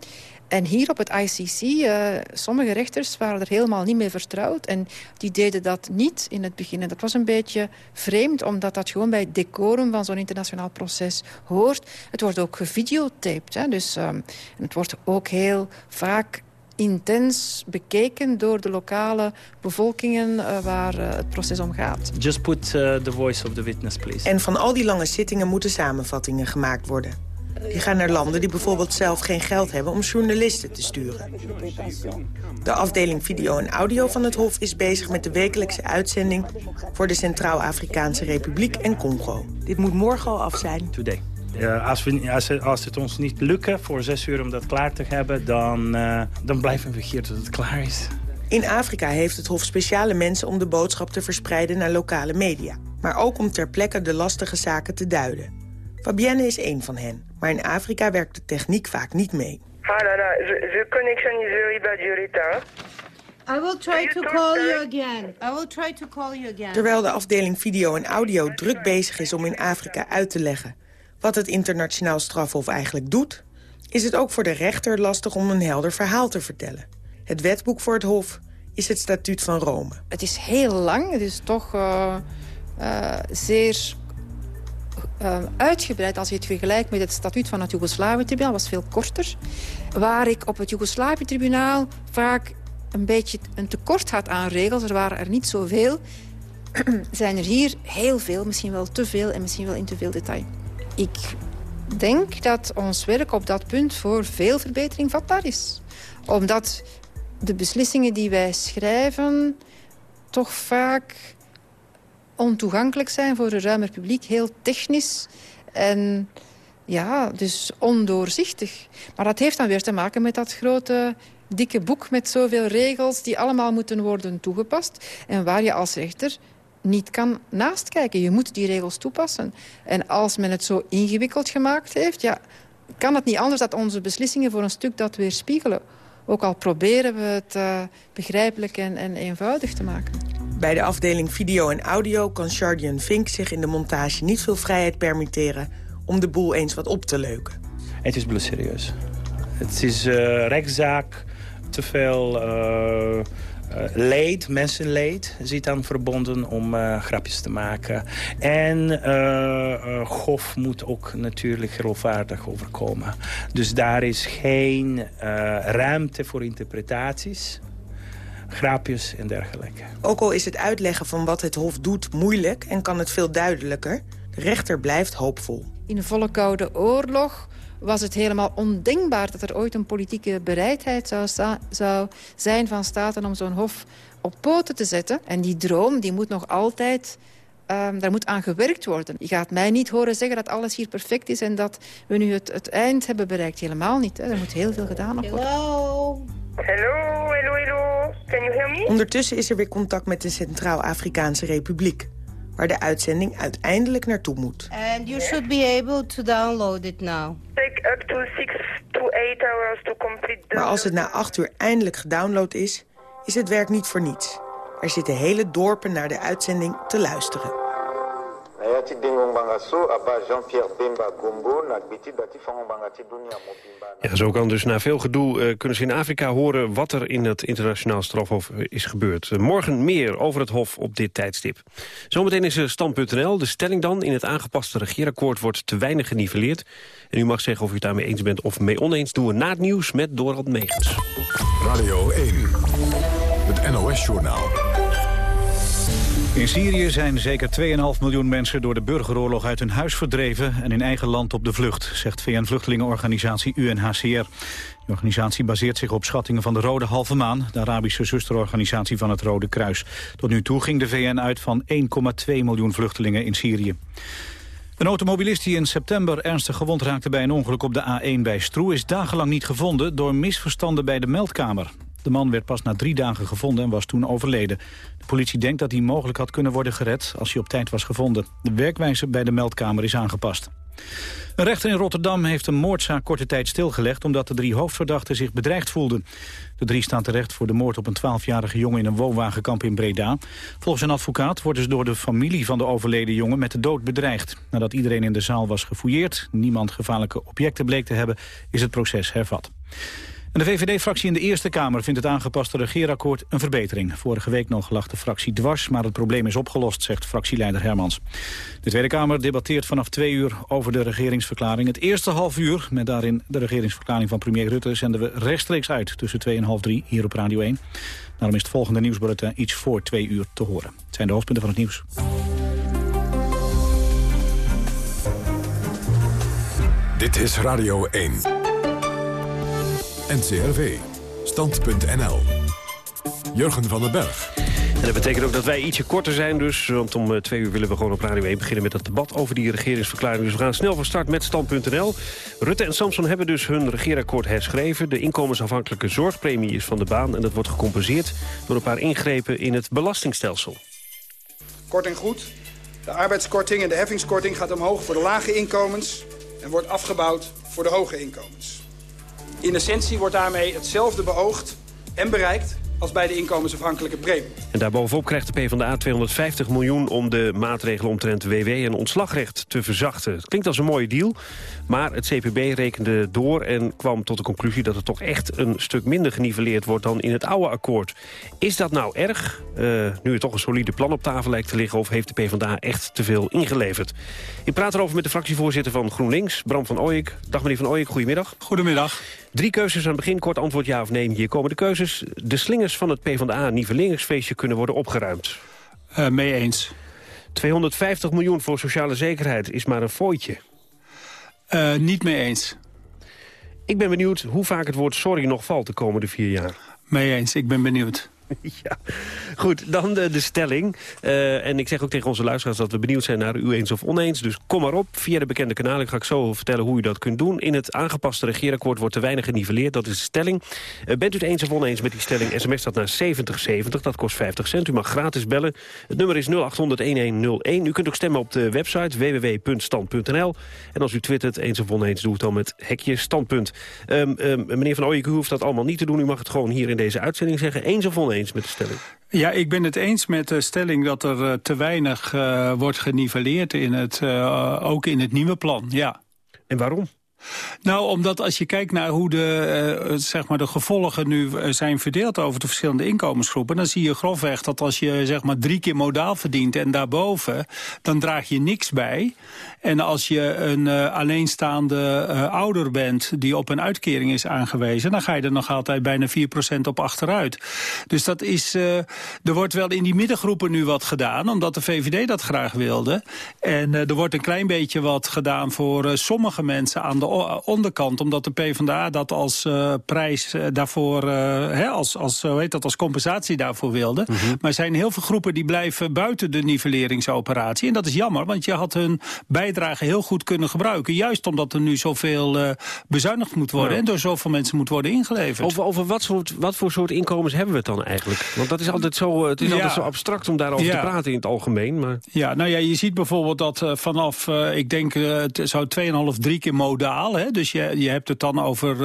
En hier op het ICC, eh, sommige rechters waren er helemaal niet mee vertrouwd. En die deden dat niet in het begin. En dat was een beetje vreemd, omdat dat gewoon bij het decorum van zo'n internationaal proces hoort. Het wordt ook gevideotaped. Hè? Dus uh, het wordt ook heel vaak intens bekeken door de lokale bevolkingen uh, waar uh, het proces om gaat. Just put uh, the voice of the witness, please. En van al die lange zittingen moeten samenvattingen gemaakt worden. Die gaan naar landen die bijvoorbeeld zelf geen geld hebben om journalisten te sturen. De afdeling video en audio van het Hof is bezig met de wekelijkse uitzending... voor de Centraal-Afrikaanse Republiek en Congo. Dit moet morgen al af zijn. Today. Uh, als, we, als, als, het ons niet lukt voor zes uur om dat klaar te hebben... dan, uh, dan blijven we hier tot het klaar is. In Afrika heeft het Hof speciale mensen om de boodschap te verspreiden naar lokale media. Maar ook om ter plekke de lastige zaken te duiden. Fabienne is één van hen, maar in Afrika werkt de techniek vaak niet mee. Ah là là, the, connection is very bad, Jurita. I will try to call you again. I will try to call you again. Terwijl de afdeling video en audio druk bezig is om in Afrika uit te leggen wat het internationaal strafhof eigenlijk doet... is het ook voor de rechter lastig om een helder verhaal te vertellen. Het wetboek voor het hof is het statuut van Rome. Het is heel lang, het is toch uh, uh, zeer uh, uitgebreid... als je het vergelijkt met het statuut van het Joegoslavië-tribunaal. was veel korter. Waar ik op het Joegoslavië-tribunaal vaak een beetje een tekort had aan regels. Er waren er niet zoveel. zijn er hier heel veel, misschien wel te veel en misschien wel in te veel detail. Ik denk dat ons werk op dat punt voor veel verbetering vatbaar is. Omdat de beslissingen die wij schrijven toch vaak ontoegankelijk zijn voor een ruimer publiek. Heel technisch en ja, dus ondoorzichtig. Maar dat heeft dan weer te maken met dat grote dikke boek met zoveel regels die allemaal moeten worden toegepast. En waar je als rechter niet kan naastkijken. Je moet die regels toepassen. En als men het zo ingewikkeld gemaakt heeft... Ja, kan het niet anders dat onze beslissingen voor een stuk dat weerspiegelen. Ook al proberen we het uh, begrijpelijk en, en, eenvoudig te maken. Bij de afdeling video en audio kan Shardian Fink zich in de montage niet veel vrijheid permitteren... om de boel eens wat op te leuken. Het is bloedserieus. Het is uh, rechtszaak, te veel... Uh, leed, mensenleed, zit aan verbonden om uh, grapjes te maken. En uh, Gof moet ook natuurlijk geloofwaardig overkomen. Dus daar is geen ruimte voor interpretaties grapjes en dergelijke. Ook al is het uitleggen van wat het Hof doet moeilijk en kan het veel duidelijker... de rechter blijft hoopvol. In een volle koude oorlog was het helemaal ondenkbaar dat er ooit een politieke bereidheid zou, zou zijn van staten om zo'n hof op poten te zetten. En die droom die moet nog altijd Um, daar moet aan gewerkt worden. Je gaat mij niet horen zeggen dat alles hier perfect is... en dat we nu het, het eind hebben bereikt. Helemaal niet. Hè. Er moet heel veel gedaan worden. Hello. Hello, hello, hello. Can you hear me? Ondertussen is er weer contact met de Centraal-Afrikaanse Republiek waar de uitzending uiteindelijk naartoe moet. And you should be able to download it now. Take up to 6 to 8 hours to complete Maar als het na 8 uur eindelijk gedownload is, is het werk niet voor niets. Er zitten hele dorpen naar de uitzending te luisteren. Ja, zo kan dus na veel gedoe uh, kunnen ze in Afrika horen... wat er in het internationaal strafhof eh, is gebeurd. Uh, morgen meer over het hof op dit tijdstip. Zometeen is er stand.nl. De stelling dan in het aangepaste regeerakkoord wordt te weinig geniveleerd. En u mag zeggen of u het daarmee eens bent of mee oneens. Doen we na het nieuws met Dorald Megens. Radio 1, het NOS-journaal. In Syrië zijn zeker 2,5 miljoen mensen door de burgeroorlog uit hun huis verdreven en in eigen land op de vlucht, zegt VN-vluchtelingenorganisatie UNHCR. De organisatie baseert zich op schattingen van de Rode Halve Maan, de Arabische zusterorganisatie van het Rode Kruis. Tot nu toe ging de VN uit van 1,2 miljoen vluchtelingen in Syrië. Een automobilist die in september ernstig gewond raakte bij een ongeluk op de A1 bij Stroe is dagenlang niet gevonden door misverstanden bij de meldkamer. De man werd pas na drie dagen gevonden en was toen overleden. De politie denkt dat hij mogelijk had kunnen worden gered als hij op tijd was gevonden. De werkwijze bij de meldkamer is aangepast. Een rechter in Rotterdam heeft een moordzaak korte tijd stilgelegd... omdat de drie hoofdverdachten zich bedreigd voelden. De drie staan terecht voor de moord op een 12-jarige jongen... in een woonwagenkamp in Breda. Volgens een advocaat worden ze door de familie van de overleden jongen... met de dood bedreigd. Nadat iedereen in de zaal was gefouilleerd... niemand gevaarlijke objecten bleek te hebben... is het proces hervat. En de VVD-fractie in de Eerste Kamer vindt het aangepaste regeerakkoord een verbetering. Vorige week nog lag de fractie dwars, maar het probleem is opgelost, zegt fractieleider Hermans. De Tweede Kamer debatteert vanaf twee uur over de regeringsverklaring. Het eerste half uur, met daarin de regeringsverklaring van premier Rutte, zenden we rechtstreeks uit tussen twee en half drie hier op Radio 1. Daarom is het volgende nieuwsbulletin iets voor twee uur te horen. Het zijn de hoofdpunten van het nieuws. Dit is Radio 1. NCRV. Stand.nl. Jurgen van den Berg. En dat betekent ook dat wij ietsje korter zijn dus. Want om eh, twee uur willen we gewoon op Radio 1 beginnen met het debat over die regeringsverklaring. Dus we gaan snel van start met Stand.nl. Rutte en Samson hebben dus hun regeerakkoord herschreven. De inkomensafhankelijke zorgpremie is van de baan. En dat wordt gecompenseerd door een paar ingrepen in het belastingstelsel. Kort en goed. De arbeidskorting en de heffingskorting gaat omhoog voor de lage inkomens... en wordt afgebouwd voor de hoge inkomens. In essentie wordt daarmee hetzelfde beoogd en bereikt als bij de inkomensafhankelijke premie. En daarbovenop krijgt de PvdA 250 miljoen om de maatregelen omtrent WW en ontslagrecht te verzachten. Het klinkt als een mooie deal, maar het CPB rekende door en kwam tot de conclusie dat het toch echt een stuk minder geniveleerd wordt dan in het oude akkoord. Is dat nou erg, uh, nu er toch een solide plan op tafel lijkt te liggen, of heeft de PvdA echt te veel ingeleverd? Ik praat erover met de fractievoorzitter van GroenLinks, Bram van Ooyek. Dag meneer van Ooyek, goedemiddag. Goedemiddag. Drie keuzes aan het begin, kort antwoord ja of nee. Hier komen de keuzes. De slingers van het PvdA-nivelleringsfeestje kunnen worden opgeruimd. Uh, mee eens. 250 miljoen voor sociale zekerheid is maar een fooitje. Uh, niet mee eens. Ik ben benieuwd hoe vaak het woord sorry nog valt de komende vier jaar. Mee eens, ik ben benieuwd. ja. Goed, dan de, stelling. Uh, en ik zeg ook tegen onze luisteraars dat we benieuwd zijn naar u eens of oneens. Dus kom maar op via de bekende kanalen. Ik ga ik zo vertellen hoe u dat kunt doen. In het aangepaste regeerakkoord wordt te weinig geniveleerd. Dat is de stelling. Uh, bent u het eens of oneens met die stelling? SMS staat naar 7070. Dat kost 50 cent. U mag gratis bellen. Het nummer is 0800-1101. U kunt ook stemmen op de website www.stand.nl. En als u twittert eens of oneens, doe het dan met hekje standpunt. Um, um, meneer Van Ooyek, u hoeft dat allemaal niet te doen. U mag het gewoon hier in deze uitzending zeggen. Eens of oneens met de stelling? Ja, ik ben het eens met de stelling dat er uh, te weinig uh, wordt geniveleerd, in het, uh, ook in het nieuwe plan. Ja. En waarom? Nou, omdat als je kijkt naar hoe de, uh, zeg maar de gevolgen nu zijn verdeeld over de verschillende inkomensgroepen, dan zie je grofweg dat als je zeg maar drie keer modaal verdient en daarboven, dan draag je niks bij. En als je een uh, alleenstaande uh, ouder bent die op een uitkering is aangewezen, dan ga je er nog altijd bijna 4% op achteruit. Dus dat is, uh, er wordt wel in die middengroepen nu wat gedaan, omdat de VVD dat graag wilde. En er wordt een klein beetje wat gedaan voor sommige mensen aan de onderkant, omdat de PvdA dat als prijs daarvoor, hè, als, als, hoe heet dat, als compensatie daarvoor wilde. Mm -hmm. Maar er zijn heel veel groepen die blijven buiten de nivelleringsoperatie. En dat is jammer, want je had hun bij bijdrage heel goed kunnen gebruiken. Juist omdat er nu zoveel uh, bezuinigd moet worden... Ja. en door zoveel mensen moet worden ingeleverd. Over, over wat, soort, wat voor soort inkomens hebben we het dan eigenlijk? Want dat is altijd zo, het is ja. altijd zo abstract om daarover ja. te praten in het algemeen. Maar... Ja, nou ja, je ziet bijvoorbeeld dat uh, vanaf, uh, ik denk, het zou 2,5, 3 keer modaal. Hè? Dus je, je hebt het dan over,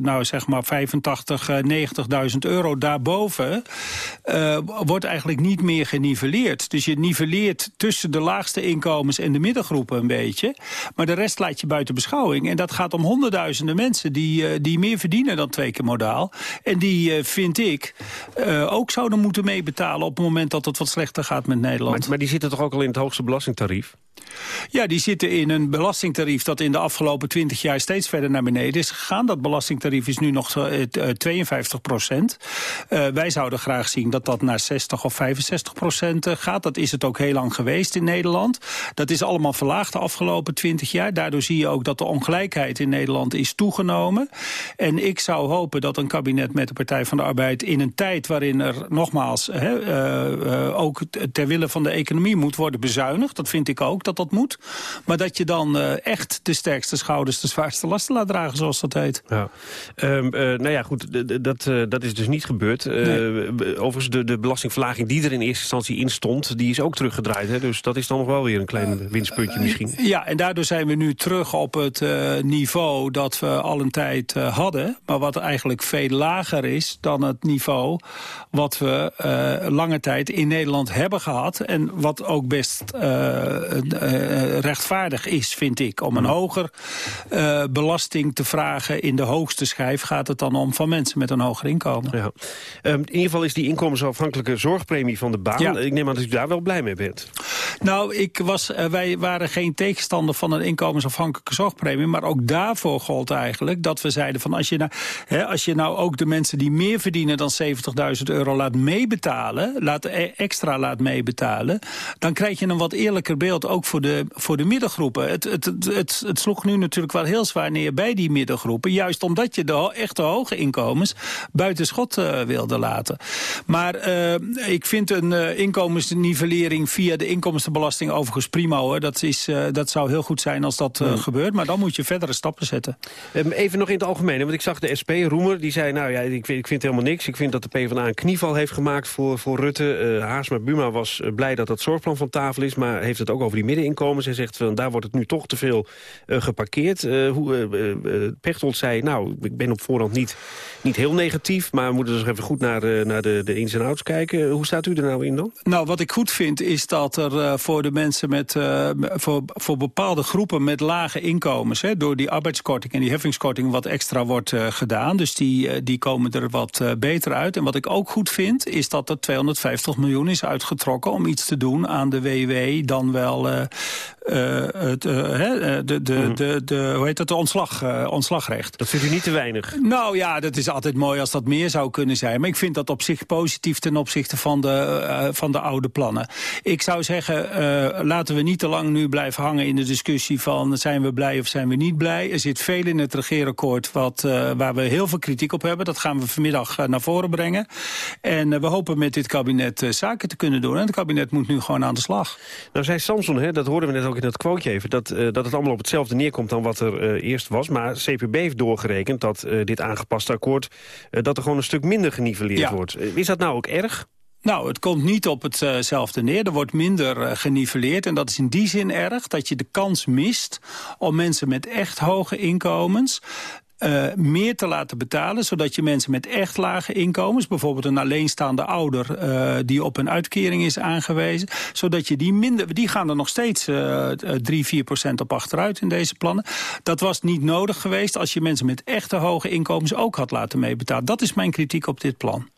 nou zeg maar 85, 90.000 euro daarboven... wordt eigenlijk niet meer geniveleerd. Dus je niveleert tussen de laagste inkomens en de middengroepen beetje. Maar de rest laat je buiten beschouwing. En dat gaat om honderdduizenden mensen die, uh, die meer verdienen dan twee keer modaal. En die, uh, vind ik, uh, ook zouden moeten meebetalen op het moment dat het wat slechter gaat met Nederland. Maar, maar die zitten toch ook al in het hoogste belastingtarief? Ja, die zitten in een belastingtarief dat in de afgelopen twintig twintig jaar steeds verder naar beneden is gegaan. Dat belastingtarief is nu nog uh, 52 procent. Uh, wij zouden graag zien dat dat naar 60 of 65 procent gaat. Dat is het ook heel lang geweest in Nederland. Dat is allemaal verlaagd de afgelopen 20 jaar. Daardoor zie je ook dat de ongelijkheid in Nederland is toegenomen. En ik zou hopen dat een kabinet met de Partij van de Arbeid... in een tijd waarin er nogmaals hè, uh, uh, ook ter wille van de economie moet worden bezuinigd. Dat vind ik ook dat dat moet. Maar dat je dan uh, echt de sterkste schouders de zwaarste lasten laat dragen, zoals dat heet. Ja. Um, nou ja, goed, dat, dat is dus niet gebeurd. Nee. overigens, de, de belastingverlaging die er in eerste instantie in stond... die is ook teruggedraaid. Hè? Dus dat is dan nog wel weer een klein winstpuntje misschien. Ja, en daardoor zijn we nu terug op het niveau dat we al een tijd hadden. Maar wat eigenlijk veel lager is dan het niveau wat we uh, lange tijd in Nederland hebben gehad. En wat ook best rechtvaardig is, vind ik. Om een hoger belasting te vragen in de hoogste schijf gaat het dan om van mensen met een hoger inkomen. Ja. Um, in ieder geval is die inkomensafhankelijke zorgpremie van de baan. Ja. Ik neem aan dat u daar wel blij mee bent. Nou, ik was, wij waren geen tegenstander van een inkomensafhankelijke zorgpremie. Maar ook daarvoor gold eigenlijk dat we zeiden van als je nou, hè, als je nou ook de mensen die meer verdienen dan 70.000 euro laat meebetalen, laat extra laat meebetalen, dan krijg je een wat eerlijker beeld ook voor de, voor de middengroepen. Het, het, het, het, sloeg nu natuurlijk wel heel zwaar neer bij die middengroepen, juist omdat je de echte hoge inkomens buiten schot uh, wilde laten. Maar uh, ik vind een uh, inkomensnivellering via de inkomstenbelasting overigens prima hoor. Dat, is, dat zou heel goed zijn als dat hmm. gebeurt, maar dan moet je verdere stappen zetten. Um, even nog in het algemeen, want ik zag de SP, Roemer, die zei nou ja, ik vind, ik vind helemaal niks. Ik vind dat de PvdA een knieval heeft gemaakt voor, voor Rutte. Uh, Haasma Buma was uh, blij dat dat zorgplan van tafel is... maar heeft het ook over die middeninkomens. en zegt van daar wordt het nu toch te veel uh, geparkeerd. hoe, Pechtold zei, nou, ik ben op voorhand niet, niet heel negatief... maar we moeten dus even goed naar, naar de, de ins en outs kijken. Hoe staat u er nou in dan? Nou, wat ik goed vind is dat er voor de mensen met... voor, voor bepaalde groepen met lage inkomens... Hè, door die arbeidskorting en die heffingskorting wat extra wordt gedaan. Dus die, die komen er wat beter uit. En wat ik ook goed vind, is dat er 250 miljoen is uitgetrokken... om iets te doen aan de WW, dan wel het, uh, de, de, mm. de, de, hoe heet dat, de ontslag, ontslagrecht. Dat vindt u niet te weinig? Nou ja, dat is altijd mooi als dat meer zou kunnen zijn. Maar ik vind dat op zich positief ten opzichte van de, van de oude plannen. Ik zou zeggen, laten we niet te lang nu blijven hangen in de discussie van... zijn we blij of zijn we niet blij? Er zit veel in het regeerakkoord wat, waar we heel veel kritiek op hebben. Dat gaan we vanmiddag naar voren brengen. En we hopen met dit kabinet zaken te kunnen doen. En het kabinet moet nu gewoon aan de slag. Nou zei Samson, hè, dat hoorden we net ook in dat quoteje even... dat, uh, dat het allemaal op hetzelfde neerkomt dan wat er eerst was. Maar CPB heeft doorgerekend dat dit aangepaste akkoord... dat er gewoon een stuk minder geniveleerd ja. wordt. is dat nou ook erg? Nou, het komt niet op hetzelfde neer. Er wordt minder geniveleerd. En dat is in die zin erg dat je de kans mist om mensen met echt hoge inkomens uh, meer te laten betalen... zodat je mensen met echt lage inkomens... bijvoorbeeld een alleenstaande ouder uh, die op een uitkering is aangewezen... zodat je die minder... die gaan er nog steeds uh, 3, 4 procent op achteruit in deze plannen. Dat was niet nodig geweest als je mensen met echte hoge inkomens... ook had laten meebetalen. Dat is mijn kritiek op dit plan.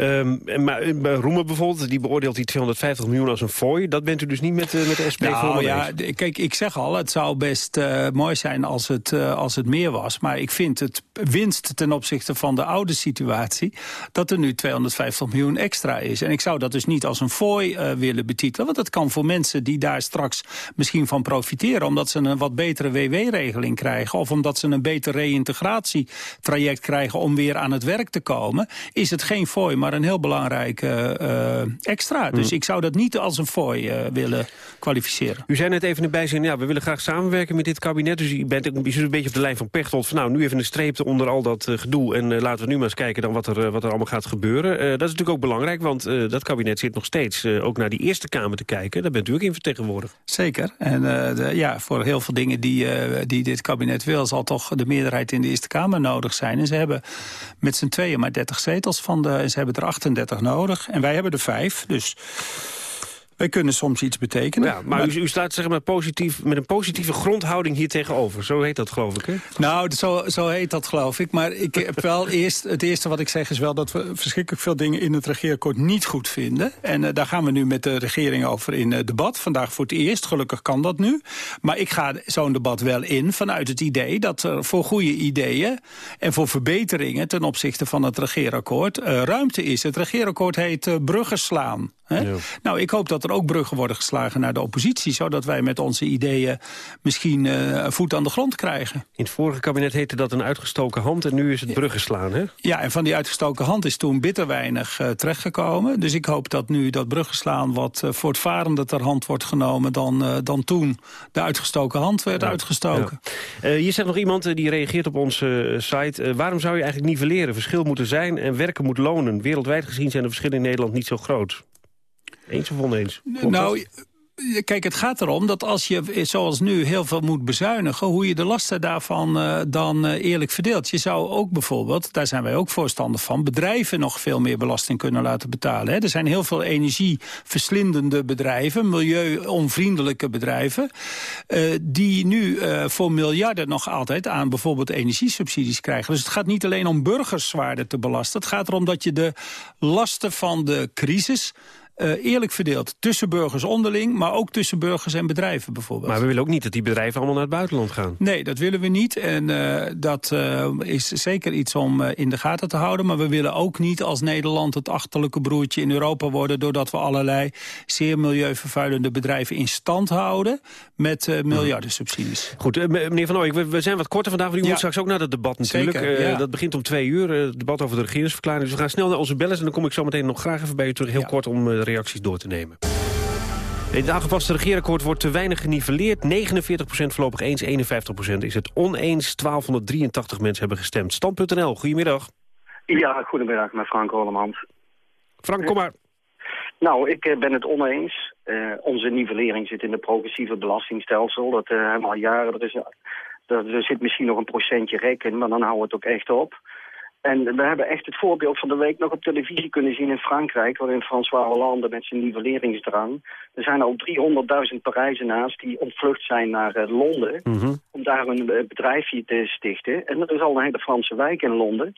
Um, maar Roemer bijvoorbeeld, die beoordeelt die 250 miljoen als een fooi. Dat bent u dus niet met, uh, met de SP nou, voor ja, Kijk, ik zeg al, het zou best uh, mooi zijn als het, uh, als het meer was. Maar ik vind het winst ten opzichte van de oude situatie... dat er nu 250 miljoen extra is. En ik zou dat dus niet als een fooi willen betitelen. Want dat kan voor mensen die daar straks misschien van profiteren... omdat ze een wat betere WW-regeling krijgen... of omdat ze een beter reïntegratietraject krijgen om weer aan het werk te komen... is het geen fooi, maar een heel belangrijke uh, extra. Dus hmm. ik zou dat niet als een fooi uh, willen kwalificeren. U zei net even in de bijzin, ja, we willen graag samenwerken met dit kabinet. Dus u bent een beetje op de lijn van Pechtold. Van, nou, nu even een streep onder al dat gedoe. En laten we nu maar eens kijken dan wat, er, wat er allemaal gaat gebeuren. dat is natuurlijk ook belangrijk, want dat kabinet zit nog steeds ook naar die Eerste Kamer te kijken. Daar bent u ook in vertegenwoordigd. Zeker. En de, ja, voor heel veel dingen die, die dit kabinet wil... zal toch de meerderheid in de Eerste Kamer nodig zijn. En ze hebben met z'n tweeën maar 30 zetels van de... En ze hebben er 38 nodig. En wij hebben er vijf. Dus Wij kunnen soms iets betekenen. Ja, maar, U, u, staat zeg maar, positief, met een positieve grondhouding hier tegenover. Zo heet dat, geloof ik, hè? Nou, zo, zo heet dat, geloof ik. Maar ik heb wel eerst, het eerste wat ik zeg is wel... dat we verschrikkelijk veel dingen in het regeerakkoord niet goed vinden. En uh, daar gaan we nu met de regering over in uh, debat. Vandaag voor het eerst, gelukkig kan dat nu. Maar ik ga zo'n debat wel in vanuit het idee... dat er voor goede ideeën en voor verbeteringen... ten opzichte van het regeerakkoord uh, ruimte is. Het regeerakkoord heet bruggen slaan. Hè? Nou, ik hoop dat er ook bruggen worden geslagen naar de oppositie... zodat wij met onze ideeën misschien uh, voet aan de grond krijgen. In het vorige kabinet heette dat een uitgestoken hand... en nu is het bruggen slaan, hè? Ja, en van die uitgestoken hand is toen bitter weinig uh, terechtgekomen. Dus ik hoop dat nu dat bruggen slaan wat uh, voortvarender ter hand wordt genomen... dan, dan toen de uitgestoken hand werd ja. uitgestoken. Ja. hier zegt nog iemand die reageert op onze site... waarom zou je eigenlijk nivelleren? Verschil moet er zijn en werken moet lonen. Wereldwijd gezien zijn de verschillen in Nederland niet zo groot. Eens of oneens? Nou, dat? Kijk, het gaat erom dat als je, zoals nu, heel veel moet bezuinigen... hoe je de lasten daarvan uh, dan uh, eerlijk verdeelt. Je zou ook bijvoorbeeld, daar zijn wij ook voorstander van... bedrijven nog veel meer belasting kunnen laten betalen. Hè. Er zijn heel veel energieverslindende bedrijven... milieu-onvriendelijke bedrijven... Uh, die nu voor miljarden nog altijd aan bijvoorbeeld energiesubsidies krijgen. Dus het gaat niet alleen om burgers zwaarder te belasten. Het gaat erom dat je de lasten van de crisis uh, eerlijk verdeeld tussen burgers onderling... maar ook tussen burgers en bedrijven bijvoorbeeld. Maar we willen ook niet dat die bedrijven allemaal naar het buitenland gaan. Nee, dat willen we niet. En uh, dat uh, is zeker iets om in de gaten te houden. Maar we willen ook niet als Nederland het achterlijke broertje in Europa worden... doordat we allerlei zeer milieuvervuilende bedrijven in stand houden... met miljardensubsidies. Goed, meneer Van Ooyek, we, we, zijn wat korter vandaag. U ja. moet straks ook naar dat debat natuurlijk. Zeker, ja. dat begint om twee uur, het debat over de regeringsverklaring. Dus we gaan snel naar onze bellen en dan kom ik zo meteen nog graag even bij u terug. Heel ja. kort om reacties door te nemen. In het aangepaste regeerakkoord wordt te weinig geniveleerd. 49% voorlopig eens, 51% is het oneens. 1283 mensen hebben gestemd. Stand.nl, goedemiddag. Ja, goedemiddag met Frank Rollemans. Frank, kom maar. Nou, ik ben het oneens. Uh, onze nivellering zit in de progressieve belastingstelsel. Dat uh, hebben we al jaren. Er, is, er, er zit misschien nog een procentje rek in, maar dan houden we het ook echt op. En we hebben echt het voorbeeld van de week nog op televisie kunnen zien in Frankrijk... waarin François Hollande met zijn nivelleringsdrang... er zijn al 300.000 Parijzenaars die ontvlucht zijn naar uh, Londen... Mm -hmm. om daar een uh, bedrijfje te stichten. En er is al een hele Franse wijk in Londen.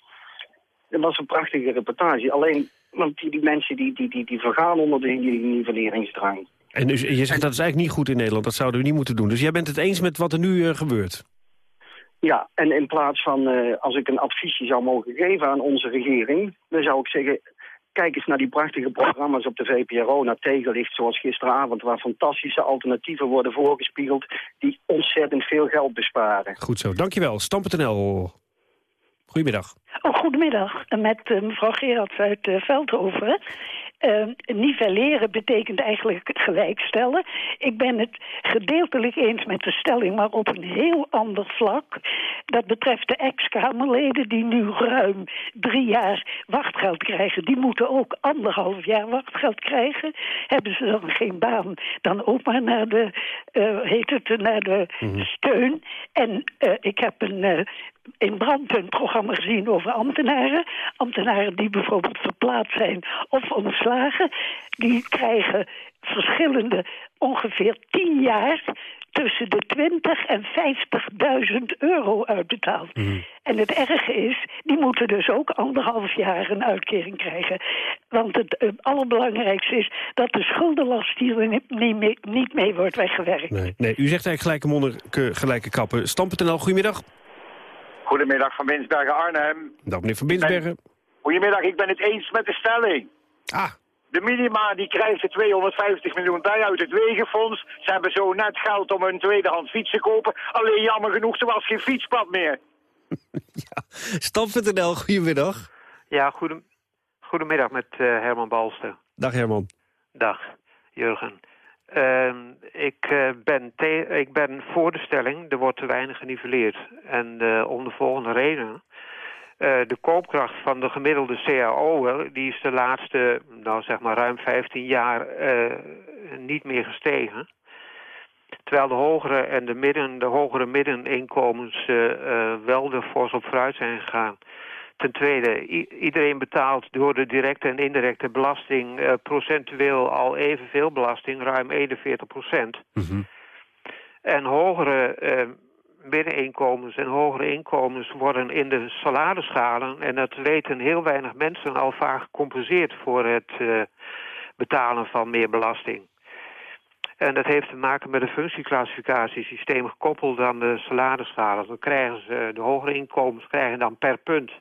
Dat was een prachtige reportage. Alleen, want die, die mensen die, die, die, die vergaan onder de die nivelleringsdrang. En dus je zegt dat is eigenlijk niet goed in Nederland, dat zouden we niet moeten doen. Dus jij bent het eens met wat er nu uh, gebeurt? Ja, en in plaats van, uh, als ik een adviesje zou mogen geven aan onze regering... dan zou ik zeggen, kijk eens naar die prachtige programma's op de VPRO... naar tegenlicht zoals gisteravond... waar fantastische alternatieven worden voorgespiegeld... die ontzettend veel geld besparen. Goed zo, dankjewel. Stam.nl. Goedemiddag. Oh, goedemiddag, met uh, mevrouw Gerards uit uh, Veldhoven. Uh, nivelleren betekent eigenlijk gelijkstellen. Ik ben het gedeeltelijk eens met de stelling, maar op een heel ander vlak. Dat betreft de ex-Kamerleden die nu ruim drie jaar wachtgeld krijgen. Die moeten ook anderhalf jaar wachtgeld krijgen. Hebben ze dan geen baan, dan ook maar naar de, uh, heet het, naar de mm -hmm. steun. En uh, ik heb een uh, in Brand een programma gezien over ambtenaren. Ambtenaren die bijvoorbeeld verplaatst zijn of ontslagen. Die krijgen verschillende ongeveer tien jaar tussen de 20 en 50.000 euro uitbetaald. Mm. En het erge is, die moeten dus ook anderhalf jaar een uitkering krijgen. Want het uh, allerbelangrijkste is dat de schuldenlast hier niet mee, niet mee wordt weggewerkt. Nee, nee, u zegt eigenlijk gelijke monniken, gelijke kappen. Stam.nl, goedemiddag. Goedemiddag van Binsbergen Arnhem. Dag meneer van Binsbergen. Goedemiddag, ik ben het eens met de stelling. Ah. De minima die krijgt de 250 miljoen bij uit het wegenfonds. Ze hebben zo net geld om een tweedehands fiets te kopen. Alleen jammer genoeg, er was geen fietspad meer. ja, Stam.nl, goedemiddag. Ja, goedem goedemiddag met uh, Herman Balster. Dag Herman. Dag, Jurgen. Uh, ik, uh, ben ik ben voor de stelling, er wordt te weinig geniveleerd. En uh, om de volgende reden. de koopkracht van de gemiddelde CAO, die is de laatste, nou zeg maar ruim 15 jaar niet meer gestegen. Terwijl de hogere en de midden, de hogere middeninkomens wel er fors op vooruit zijn gegaan. Ten tweede, iedereen betaalt door de directe en indirecte belasting... Uh, procentueel al evenveel belasting, ruim 41 procent. Mhm. En hogere uh, middeninkomens en hogere inkomens worden in de salarisschalen... en dat weten heel weinig mensen al vaak gecompenseerd voor het uh, betalen van meer belasting. En dat heeft te maken met een functieclassificatiesysteem gekoppeld aan de salarisschalen. Dan krijgen ze, de hogere inkomens krijgen dan per punt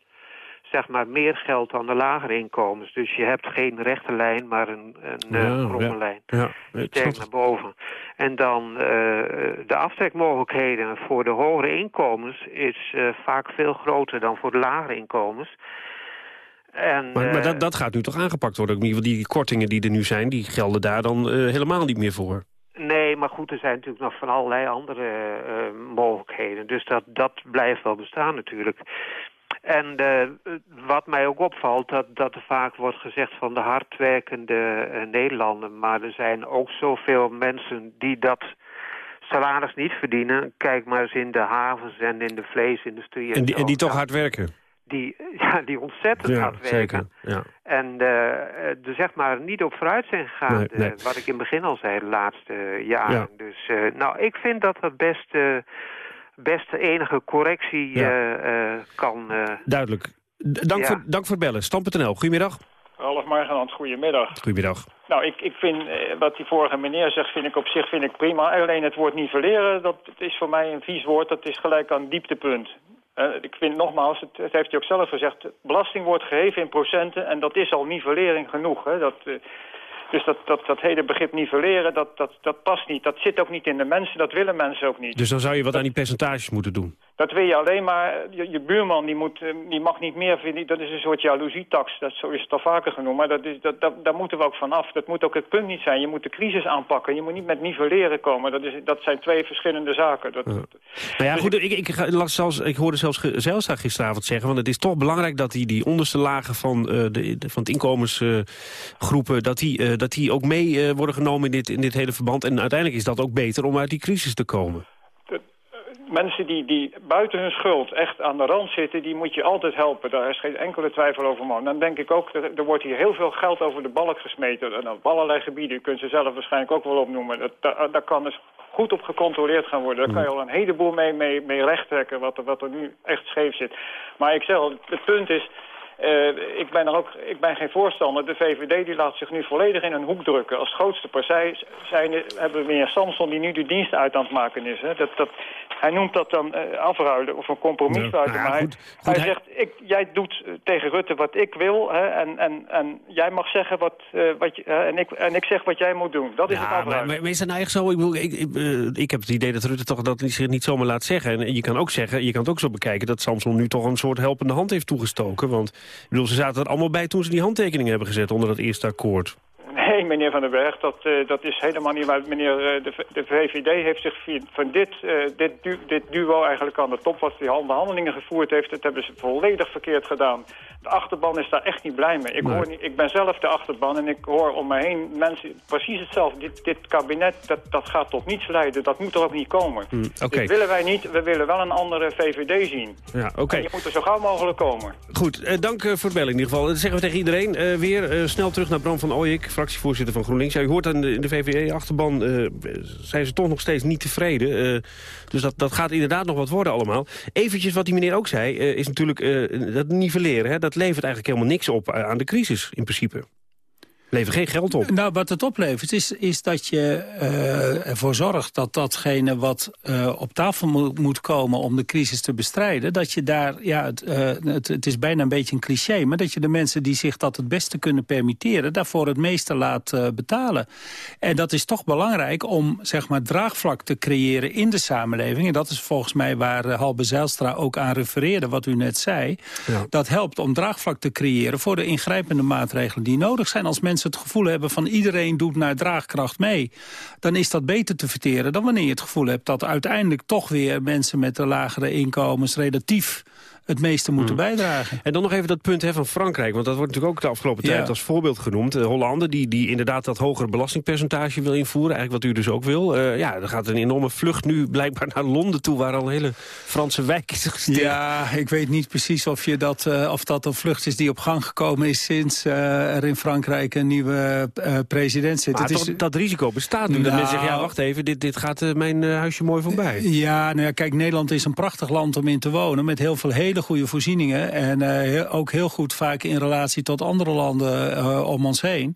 zeg maar meer geld dan de lagere inkomens. Dus je hebt geen rechte lijn, maar een, een ja, kromme ja, lijn. Ja, Sterk naar boven. En dan uh, de aftrekmogelijkheden voor de hogere inkomens is uh, vaak veel groter dan voor de lagere inkomens. En, maar, maar dat, dat gaat nu toch aangepakt worden? In ieder geval die kortingen die er nu zijn, die gelden daar dan helemaal niet meer voor. Nee, maar goed, er zijn natuurlijk nog van allerlei andere mogelijkheden. Dus dat, dat blijft wel bestaan natuurlijk. En uh, wat mij ook opvalt, dat, dat er vaak wordt gezegd van de hardwerkende uh, Nederlander. Maar er zijn ook zoveel mensen die dat salaris niet verdienen. Kijk maar eens in de havens en in de vleesindustrie. En die, en die toch hard werken? Die, ja, die ontzettend ja, hard werken. Zeker, ja. En uh, er zeg maar niet op vooruit zijn gegaan. Nee, nee. wat ik in het begin al zei, de laatste jaren. Ja. Dus nou, ik vind dat dat best best enige correctie Ja. uh, uh, kan... Uh, Duidelijk. Dank, Ja. voor, dank voor het bellen. Stam.nl, goedemiddag. Ralf Margenand, goedemiddag. Goedemiddag. Nou, ik, ik vind eh, wat die vorige meneer zegt, vind ik op zich vind ik prima. Alleen het woord nivelleren, dat is voor mij een vies woord. Dat is gelijk aan dieptepunt. Eh, ik vind nogmaals, het, het heeft hij ook zelf gezegd... belasting wordt geheven in procenten en dat is al nivellering genoeg. Hè? Dat, eh, dus dat, dat, dat hele begrip nivelleren, dat, dat, dat past niet. Dat zit ook niet in de mensen, dat willen mensen ook niet. Dus dan zou je wat aan die percentages moeten doen. Dat wil je alleen maar, je, je buurman die, moet, eh, die mag niet meer, vinden. dat is een soort jaloezietax, dat, zo is het al vaker genoemd. Maar dat is, dat, dat, daar moeten we ook vanaf. Dat moet ook het punt niet zijn. Je moet de crisis aanpakken. Je moet niet met nivelleren komen. Dat, is, dat zijn twee verschillende zaken. Dat, Nou ja, goed, ik, ik, ik, las zelfs, ik hoorde zelfs Zijlstra gisteravond zeggen... want het is toch belangrijk dat die, die onderste lagen van, eh, de, de- van het inkomensgroepen... dat, die, eh, dat die ook mee eh, worden genomen in dit, in dit hele verband. En uiteindelijk is dat ook beter om uit die crisis te komen. Mensen die, die buiten hun schuld echt aan de rand zitten, die moet je altijd helpen. Daar is geen enkele twijfel over mogelijk. Dan denk ik ook, er, er wordt hier heel veel geld over de balk gesmeten. En op allerlei gebieden, u kunt ze zelf waarschijnlijk ook wel opnoemen. Dat, daar, kan dus goed op gecontroleerd gaan worden. Daar kan je al een heleboel mee, mee, mee rechttrekken, wat er, wat er nu echt scheef zit. Maar ik zeg het punt is... eh, ik, ben er ook, ik ben geen voorstander. De VVD die laat zich nu volledig in een hoek drukken. Als grootste partij zijn, hebben we meneer Samson die nu de dienst uit aan het maken is. Hè. Dat, dat, hij noemt dat dan afruilen of een compromis Ja, sluiten. nou ja, maar goed, hij, goed, hij hij- zegt, ik, jij doet eh, tegen Rutte wat ik wil. Hè, en, en, en jij mag zeggen wat, eh, wat je, en, ik, en ik zeg wat jij moet doen. Dat is het Ja, afruilen. maar, maar is dat nou echt zo? Ik, bedoel, ik, ik, ik heb het idee dat Rutte toch dat zich niet zomaar laat zeggen. En je kan ook zeggen, je kan het ook zo bekijken... dat Samson nu toch een soort helpende hand heeft toegestoken. Want ik bedoel, ze zaten er allemaal bij toen ze die handtekeningen hebben gezet... onder dat eerste akkoord. Nee, meneer Van den Berg, dat, eh, dat is helemaal niet waar. Meneer, eh, de, de VVD heeft zich van dit, eh, dit, du- dit duo eigenlijk aan de top... wat die onderhandelingen gevoerd heeft, dat hebben ze volledig verkeerd gedaan. De achterban is daar echt niet blij mee. Ik, Nee. hoor niet, ik ben zelf de achterban en ik hoor om me heen mensen precies hetzelfde. Dit, dit kabinet, dat, dat gaat tot niets leiden. Dat moet er ook niet komen. Oké, Dat willen wij niet. We willen wel een andere VVD zien. ja, oké. En je moet er zo gauw mogelijk komen. Goed, dank voor het bellen in ieder geval. Dat zeggen we tegen iedereen. Weer snel terug naar Bram van Ooyek, fractievoorzitter van GroenLinks. U hoort aan de, in de VVD-achterban eh, zijn ze toch nog steeds niet tevreden. Eh, dus dat, dat gaat inderdaad nog wat worden allemaal. Eventjes wat die meneer ook zei, eh, is natuurlijk dat nivelleren. Hè, dat levert eigenlijk helemaal niks op aan de crisis in principe. Levert geen geld op. Nou, wat het oplevert is, is dat je eh, ervoor zorgt dat datgene wat eh, op tafel moet, moet komen om de crisis te bestrijden, dat je daar, ja, het, eh, het, het is bijna een beetje een cliché, maar dat je de mensen die zich dat het beste kunnen permitteren, daarvoor het meeste laat betalen. En dat is toch belangrijk om, zeg maar, draagvlak te creëren in de samenleving. En dat is volgens mij waar Halbe Zijlstra ook aan refereerde, wat u net zei. Ja. Dat helpt om draagvlak te creëren voor de ingrijpende maatregelen die nodig zijn. Als mensen het gevoel hebben van iedereen doet naar draagkracht mee... dan is dat beter te verteren dan wanneer je het gevoel hebt... dat uiteindelijk toch weer mensen met de lagere inkomens relatief het meeste moeten Mm. bijdragen. En dan nog even dat punt hè, van Frankrijk. Want dat wordt natuurlijk ook de afgelopen Ja. tijd als voorbeeld genoemd. De Hollanden die, die inderdaad dat hogere belastingpercentage wil invoeren. Eigenlijk wat u dus ook wil. Eh, ja, er gaat een enorme vlucht nu blijkbaar naar Londen toe... waar al een hele Franse wijk is gesticht. Ja, ik weet niet precies of, je dat, eh, of dat een vlucht is die op gang gekomen is... sinds eh, er in Frankrijk een nieuwe eh, president zit. Maar Het is- dat risico bestaat nu. Dat Nou, mensen zeggen, ja, wacht even, dit, dit gaat eh, mijn eh, huisje mooi voorbij. Ja, nou ja, kijk, Nederland is een prachtig land om in te wonen... met heel veel hele goede voorzieningen. En eh, ook heel goed vaak in relatie tot andere landen eh, om ons heen.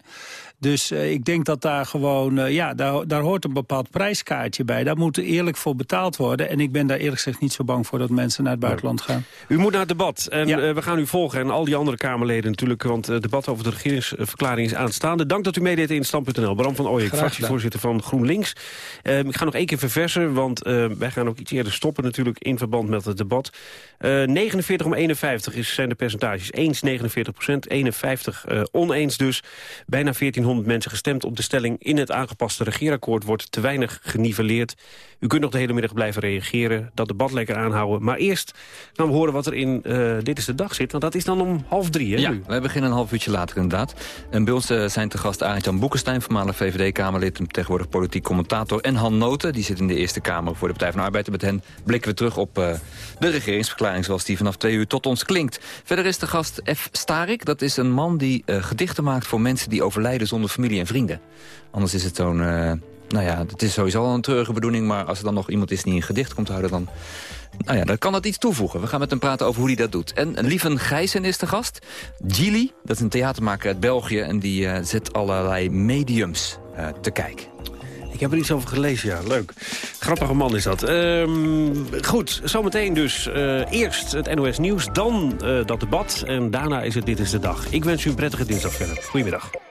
Dus eh, ik denk dat daar gewoon, eh, ja, daar, daar hoort een bepaald prijskaartje bij. Daar moet eerlijk voor betaald worden. En ik ben daar eerlijk gezegd niet zo bang voor dat mensen naar het buitenland gaan. U moet naar het debat en eh, we gaan u volgen. En al die andere Kamerleden natuurlijk, want het debat over de regeringsverklaring is aanstaande. Dank dat u meedeed in Stand.nl. Bram van Ooyek, fractievoorzitter van GroenLinks. Eh, ik ga nog één keer verversen, want eh, wij gaan ook iets eerder stoppen natuurlijk in verband met het debat. Eh 49 om 51 is, zijn de percentages. Eens 49 procent, 51 eh, oneens dus. Bijna 1400 mensen gestemd op de stelling... in het aangepaste regeerakkoord wordt te weinig geniveleerd. U kunt nog de hele middag blijven reageren, dat debat lekker aanhouden. Maar eerst gaan we horen wat er in eh, Dit is de Dag zit. Want dat is dan om half drie, hè? Ja, nu? wij beginnen een half uurtje later inderdaad. En bij ons eh, zijn te gast Arend-Jan Boekenstein, voormalig VVD-Kamerlid... en tegenwoordig politiek commentator. En Han Noten, die zit in de Eerste Kamer voor de Partij van de Arbeid. En met hen blikken we terug op eh, de regeringsverklaring... zoals die vanaf twee uur tot ons klinkt. Verder is de gast F. Starik. Dat is een man die gedichten maakt voor mensen die overlijden... zonder familie en vrienden. Anders is het zo'n... eh, nou ja, het is sowieso al een treurige bedoeling... maar als er dan nog iemand is die een gedicht komt houden... dan nou ja, dan kan dat iets toevoegen. We gaan met hem praten over hoe hij dat doet. En Lieven Gijssen is de gast. Gili, dat is een theatermaker uit België... en die eh, zet allerlei mediums eh, te kijken. Ik heb er iets over gelezen, ja. Leuk. Grappige man is dat. Ehm, goed, zometeen dus eerst het NOS Nieuws, dan dat debat... en daarna is het Dit is de Dag. Ik wens u een prettige dinsdag verder. Goedemiddag.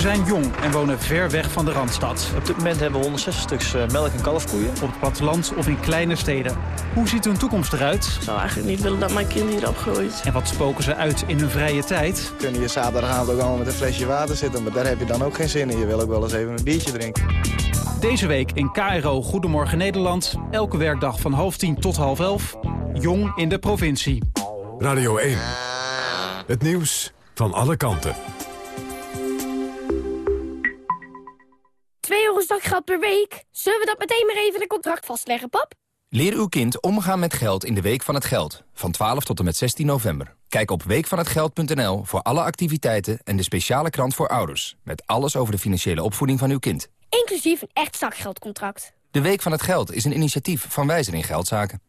Ze zijn jong en wonen ver weg van de Randstad. Op dit moment hebben we 160 stuks eh, melk- en kalfkoeien. Op het platteland of in kleine steden. Hoe ziet hun toekomst eruit? Ik zou eigenlijk niet willen dat mijn kind hier opgroeit. En wat spoken ze uit in hun vrije tijd? Kun je zaterdagavond ook allemaal met een flesje water zitten, maar daar heb je dan ook geen zin in. Je wil ook wel eens even een biertje drinken. Deze week in KRO Goedemorgen Nederland. Elke werkdag van half tien tot half elf. Jong in de provincie. Radio 1. Het nieuws van alle kanten. 2 euro zakgeld per week? Zullen we dat meteen maar even in een contract vastleggen, pap? Leer uw kind omgaan met geld in de Week van het Geld. Van 12 tot en met 16 november. Kijk op weekvanhetgeld.nl voor alle activiteiten en de speciale krant voor ouders. Met alles over de financiële opvoeding van uw kind. Inclusief een echt zakgeldcontract. De Week van het Geld is een initiatief van Wijzer in Geldzaken.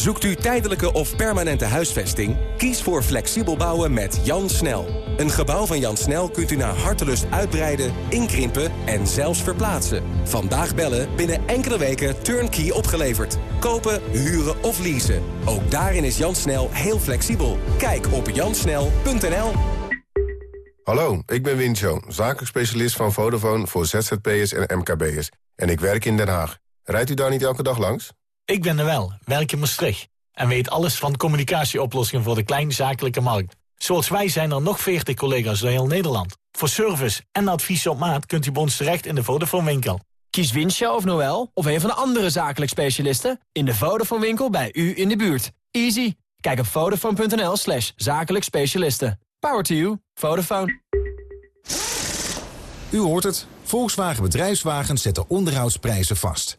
Zoekt u tijdelijke of permanente huisvesting? Kies voor flexibel bouwen met Jan Snel. Een gebouw van Jan Snel kunt u naar hartelust uitbreiden, inkrimpen en zelfs verplaatsen. Vandaag bellen, binnen enkele weken turnkey opgeleverd. Kopen, huren of leasen. Ook daarin is Jan Snel heel flexibel. Kijk op jansnel.nl. Hallo, ik ben Wincho, zakelijk specialist van Vodafone voor ZZP'ers en MKB'ers. En ik werk in Den Haag. Rijdt u daar niet elke dag langs? Ik ben wel, werk in Maastricht. En weet alles van communicatieoplossingen voor de kleinzakelijke markt. Zoals wij zijn er nog 40 collega's door heel Nederland. Voor service en advies op maat kunt u bij ons terecht in de Vodafone winkel. Kies Winsja of Noel of een van de andere zakelijk specialisten... in de Vodafone winkel bij u in de buurt. Easy. Kijk op vodafone.nl slash zakelijk specialisten. Power to you. Vodafone. U hoort het. Volkswagen Bedrijfswagens zetten onderhoudsprijzen vast.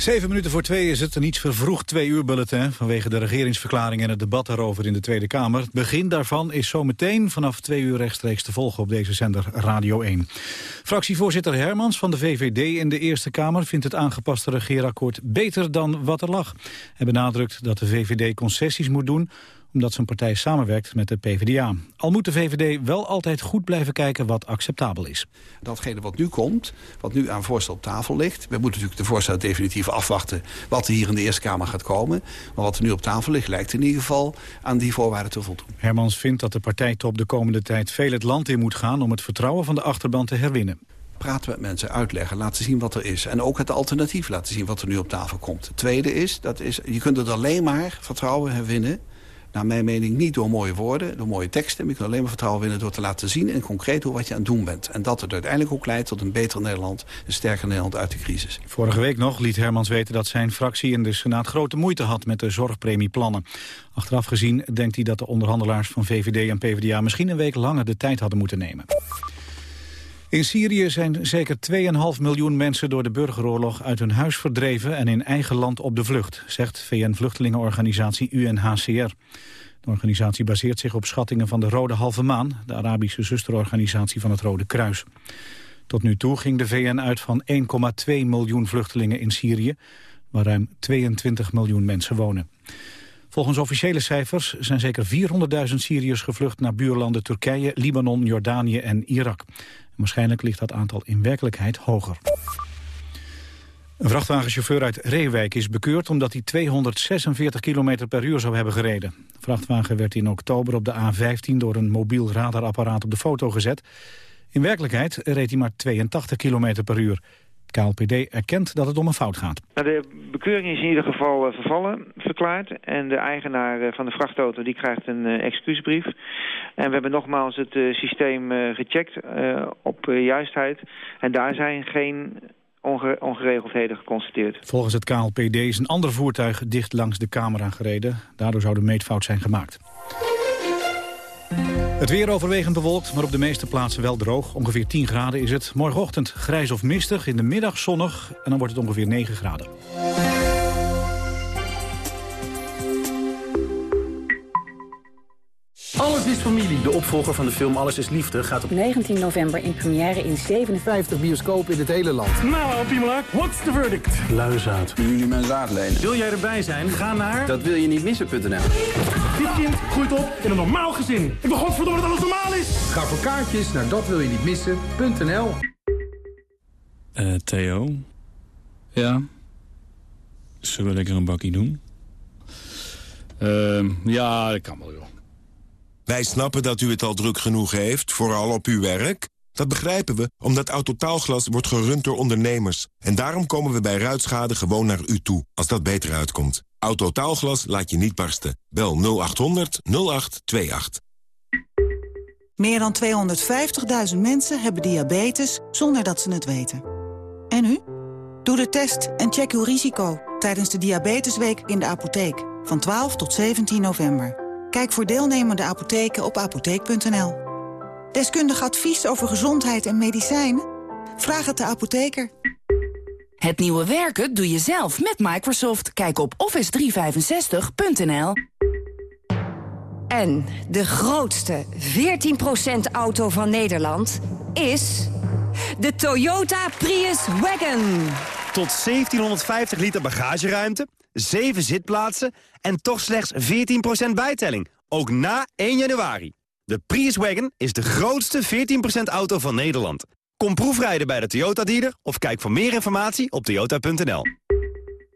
Zeven minuten voor twee is het een iets vervroegd twee uur bulletin... vanwege de regeringsverklaring en het debat daarover in de Tweede Kamer. Het begin daarvan is zometeen vanaf twee uur rechtstreeks te volgen op deze zender Radio 1. Fractievoorzitter Hermans van de VVD in de Eerste Kamer... vindt het aangepaste regeerakkoord beter dan wat er lag. Hij benadrukt dat de VVD concessies moet doen omdat zijn partij samenwerkt met de PvdA. Al moet de VVD wel altijd goed blijven kijken wat acceptabel is. Datgene wat nu komt, wat nu aan voorstel op tafel ligt... we moeten natuurlijk de voorstellen definitief afwachten... wat er hier in de Eerste Kamer gaat komen. Maar wat er nu op tafel ligt, lijkt in ieder geval aan die voorwaarden te voldoen. Hermans vindt dat de partijtop de komende tijd veel het land in moet gaan... om het vertrouwen van de achterban te herwinnen praten met mensen, uitleggen, laten zien wat er is. En ook het alternatief laten zien wat er nu op tafel komt. Het tweede is, dat is je kunt het alleen maar vertrouwen herwinnen... naar mijn mening niet door mooie woorden, door mooie teksten... maar je kunt alleen maar vertrouwen winnen door te laten zien... en concreet hoe wat je aan het doen bent. En dat het uiteindelijk ook leidt tot een beter Nederland... een sterker Nederland uit de crisis. Vorige week nog liet Hermans weten dat zijn fractie in de Senaat... grote moeite had met de zorgpremieplannen. Achteraf gezien denkt hij dat de onderhandelaars van VVD en PvdA... misschien een week langer de tijd hadden moeten nemen. In Syrië zijn zeker 2,5 miljoen mensen door de burgeroorlog uit hun huis verdreven en in eigen land op de vlucht, zegt VN-vluchtelingenorganisatie UNHCR. De organisatie baseert zich op schattingen van de Rode Halve Maan, de Arabische zusterorganisatie van het Rode Kruis. Tot nu toe ging de VN uit van 1,2 miljoen vluchtelingen in Syrië, waar ruim 22 miljoen mensen wonen. Volgens officiële cijfers zijn zeker 400.000 Syriërs gevlucht naar buurlanden Turkije, Libanon, Jordanië en Irak. Waarschijnlijk ligt dat aantal in werkelijkheid hoger. Een vrachtwagenchauffeur uit Reewijk is bekeurd omdat hij 246 km per uur zou hebben gereden. De vrachtwagen werd in oktober op de A15 door een mobiel radarapparaat op de foto gezet. In werkelijkheid reed hij maar 82 km per uur. KLPD erkent dat het om een fout gaat. Nou, de bekeuring is in ieder geval uh, vervallen verklaard. En de eigenaar uh, van de vrachtauto die krijgt een uh, excuusbrief. En we hebben nogmaals het systeem gecheckt op juistheid. En daar zijn geen onge ongeregeldheden geconstateerd. Volgens het KLPD is een ander voertuig dicht langs de camera gereden. Daardoor zou de meetfout zijn gemaakt. Het weer overwegend bewolkt, maar op de meeste plaatsen wel droog. Ongeveer 10 graden is het. Morgenochtend grijs of mistig, in de middag zonnig en dan wordt het ongeveer 9 graden. Alles is familie. De opvolger van de film Alles is Liefde gaat op 19 november in première in 57 bioscopen in het hele land. Nou, Piemelak, what's the verdict? Luizaad. Nu jullie mijn zaad lenen. Wil jij erbij zijn? Ga naar... Dat wil je niet missen.nl Dit kind groeit op in een normaal gezin. Ik wil godverdomme dat alles normaal is. Ga voor kaartjes naar dat wil je niet missen.nl Eh, Theo? Ja? Zullen we lekker een bakkie doen? Uh, ja, dat kan wel, joh. Wij snappen dat u het al druk genoeg heeft, vooral op uw werk. Dat begrijpen we, omdat Autotaalglas wordt gerund door ondernemers. En daarom komen we bij ruitschade gewoon naar u toe, als dat beter uitkomt. Autotaalglas laat je niet barsten. Bel 0800 0828. Meer dan 250.000 mensen hebben diabetes zonder dat ze het weten. En u? Doe de test en check uw risico tijdens de Diabetesweek in de apotheek. Van 12 tot 17 november. Kijk voor deelnemende apotheken op apotheek.nl. Deskundig advies over gezondheid en medicijnen? Vraag het de apotheker. Het nieuwe werken doe je zelf met Microsoft. Kijk op office365.nl. En de grootste 14% auto van Nederland is de Toyota Prius Wagon. Tot 1750 liter bagageruimte, 7 zitplaatsen en toch slechts 14% bijtelling. Ook na 1 januari. De Prius Wagon is de grootste 14% auto van Nederland. Kom proefrijden bij de Toyota dealer of kijk voor meer informatie op toyota.nl.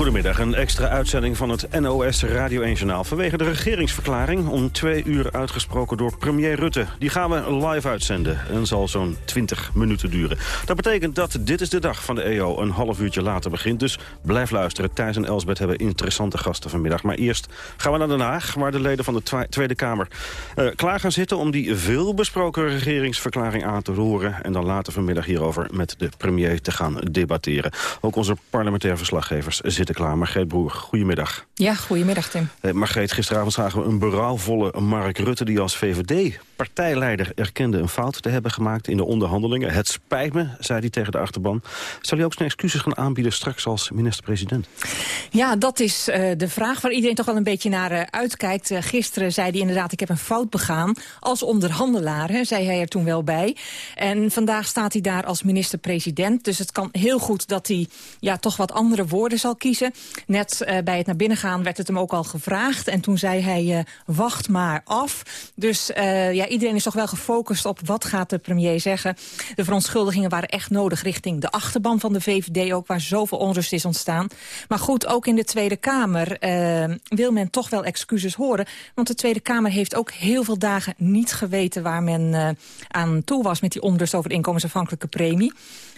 Goedemiddag, een extra uitzending van het NOS Radio 1-journaal... vanwege de regeringsverklaring om twee uur uitgesproken door premier Rutte. Die gaan we live uitzenden en zal zo'n 20 minuten duren. Dat betekent dat Dit is de Dag van de EO een half uurtje later begint. Dus blijf luisteren. Thijs en Elsbeth hebben interessante gasten vanmiddag. Maar eerst gaan we naar Den Haag, waar de leden van de Tweede Kamer... Uh, klaar gaan zitten om die veelbesproken regeringsverklaring aan te horen... en dan later vanmiddag hierover met de premier te gaan debatteren. Ook onze parlementaire verslaggevers zitten klaar. Margreet Broer, goedemiddag. Ja, goedemiddag Tim. Eh, Margreet, gisteravond zagen we een berouwvolle Mark Rutte... die als VVD-partijleider erkende een fout te hebben gemaakt in de onderhandelingen. Het spijt me, zei hij tegen de achterban. Zal hij ook zijn excuses gaan aanbieden straks als minister-president? Ja, dat is uh, de vraag waar iedereen toch wel een beetje naar uh, uitkijkt. Uh, gisteren zei hij inderdaad, ik heb een fout begaan. Als onderhandelaar, zei hij er toen wel bij. En vandaag staat hij daar als minister-president. Dus het kan heel goed dat hij ja, toch wat andere woorden zal kiezen. Net bij het naar binnen gaan werd het hem ook al gevraagd. En toen zei hij, wacht maar af. Dus ja, iedereen is toch wel gefocust op wat gaat de premier zeggen. De verontschuldigingen waren echt nodig richting de achterban van de VVD... ook waar zoveel onrust is ontstaan. Maar goed, ook in de Tweede Kamer wil men toch wel excuses horen. Want de Tweede Kamer heeft ook heel veel dagen niet geweten... waar men aan toe was met die onrust over de inkomensafhankelijke premie.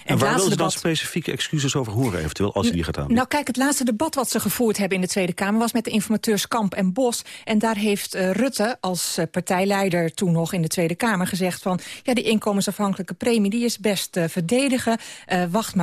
En, en waar willen ze dan specifieke excuses over horen eventueel, als je die gaat aanbieden? Nou kijk, het laatste debat wat ze gevoerd hebben in de Tweede Kamer... was met de informateurs Kamp en Bos. En daar heeft uh, Rutte als uh, partijleider toen nog in de Tweede Kamer gezegd van... ja, die inkomensafhankelijke premie die is best uh, verdedigen, wacht maar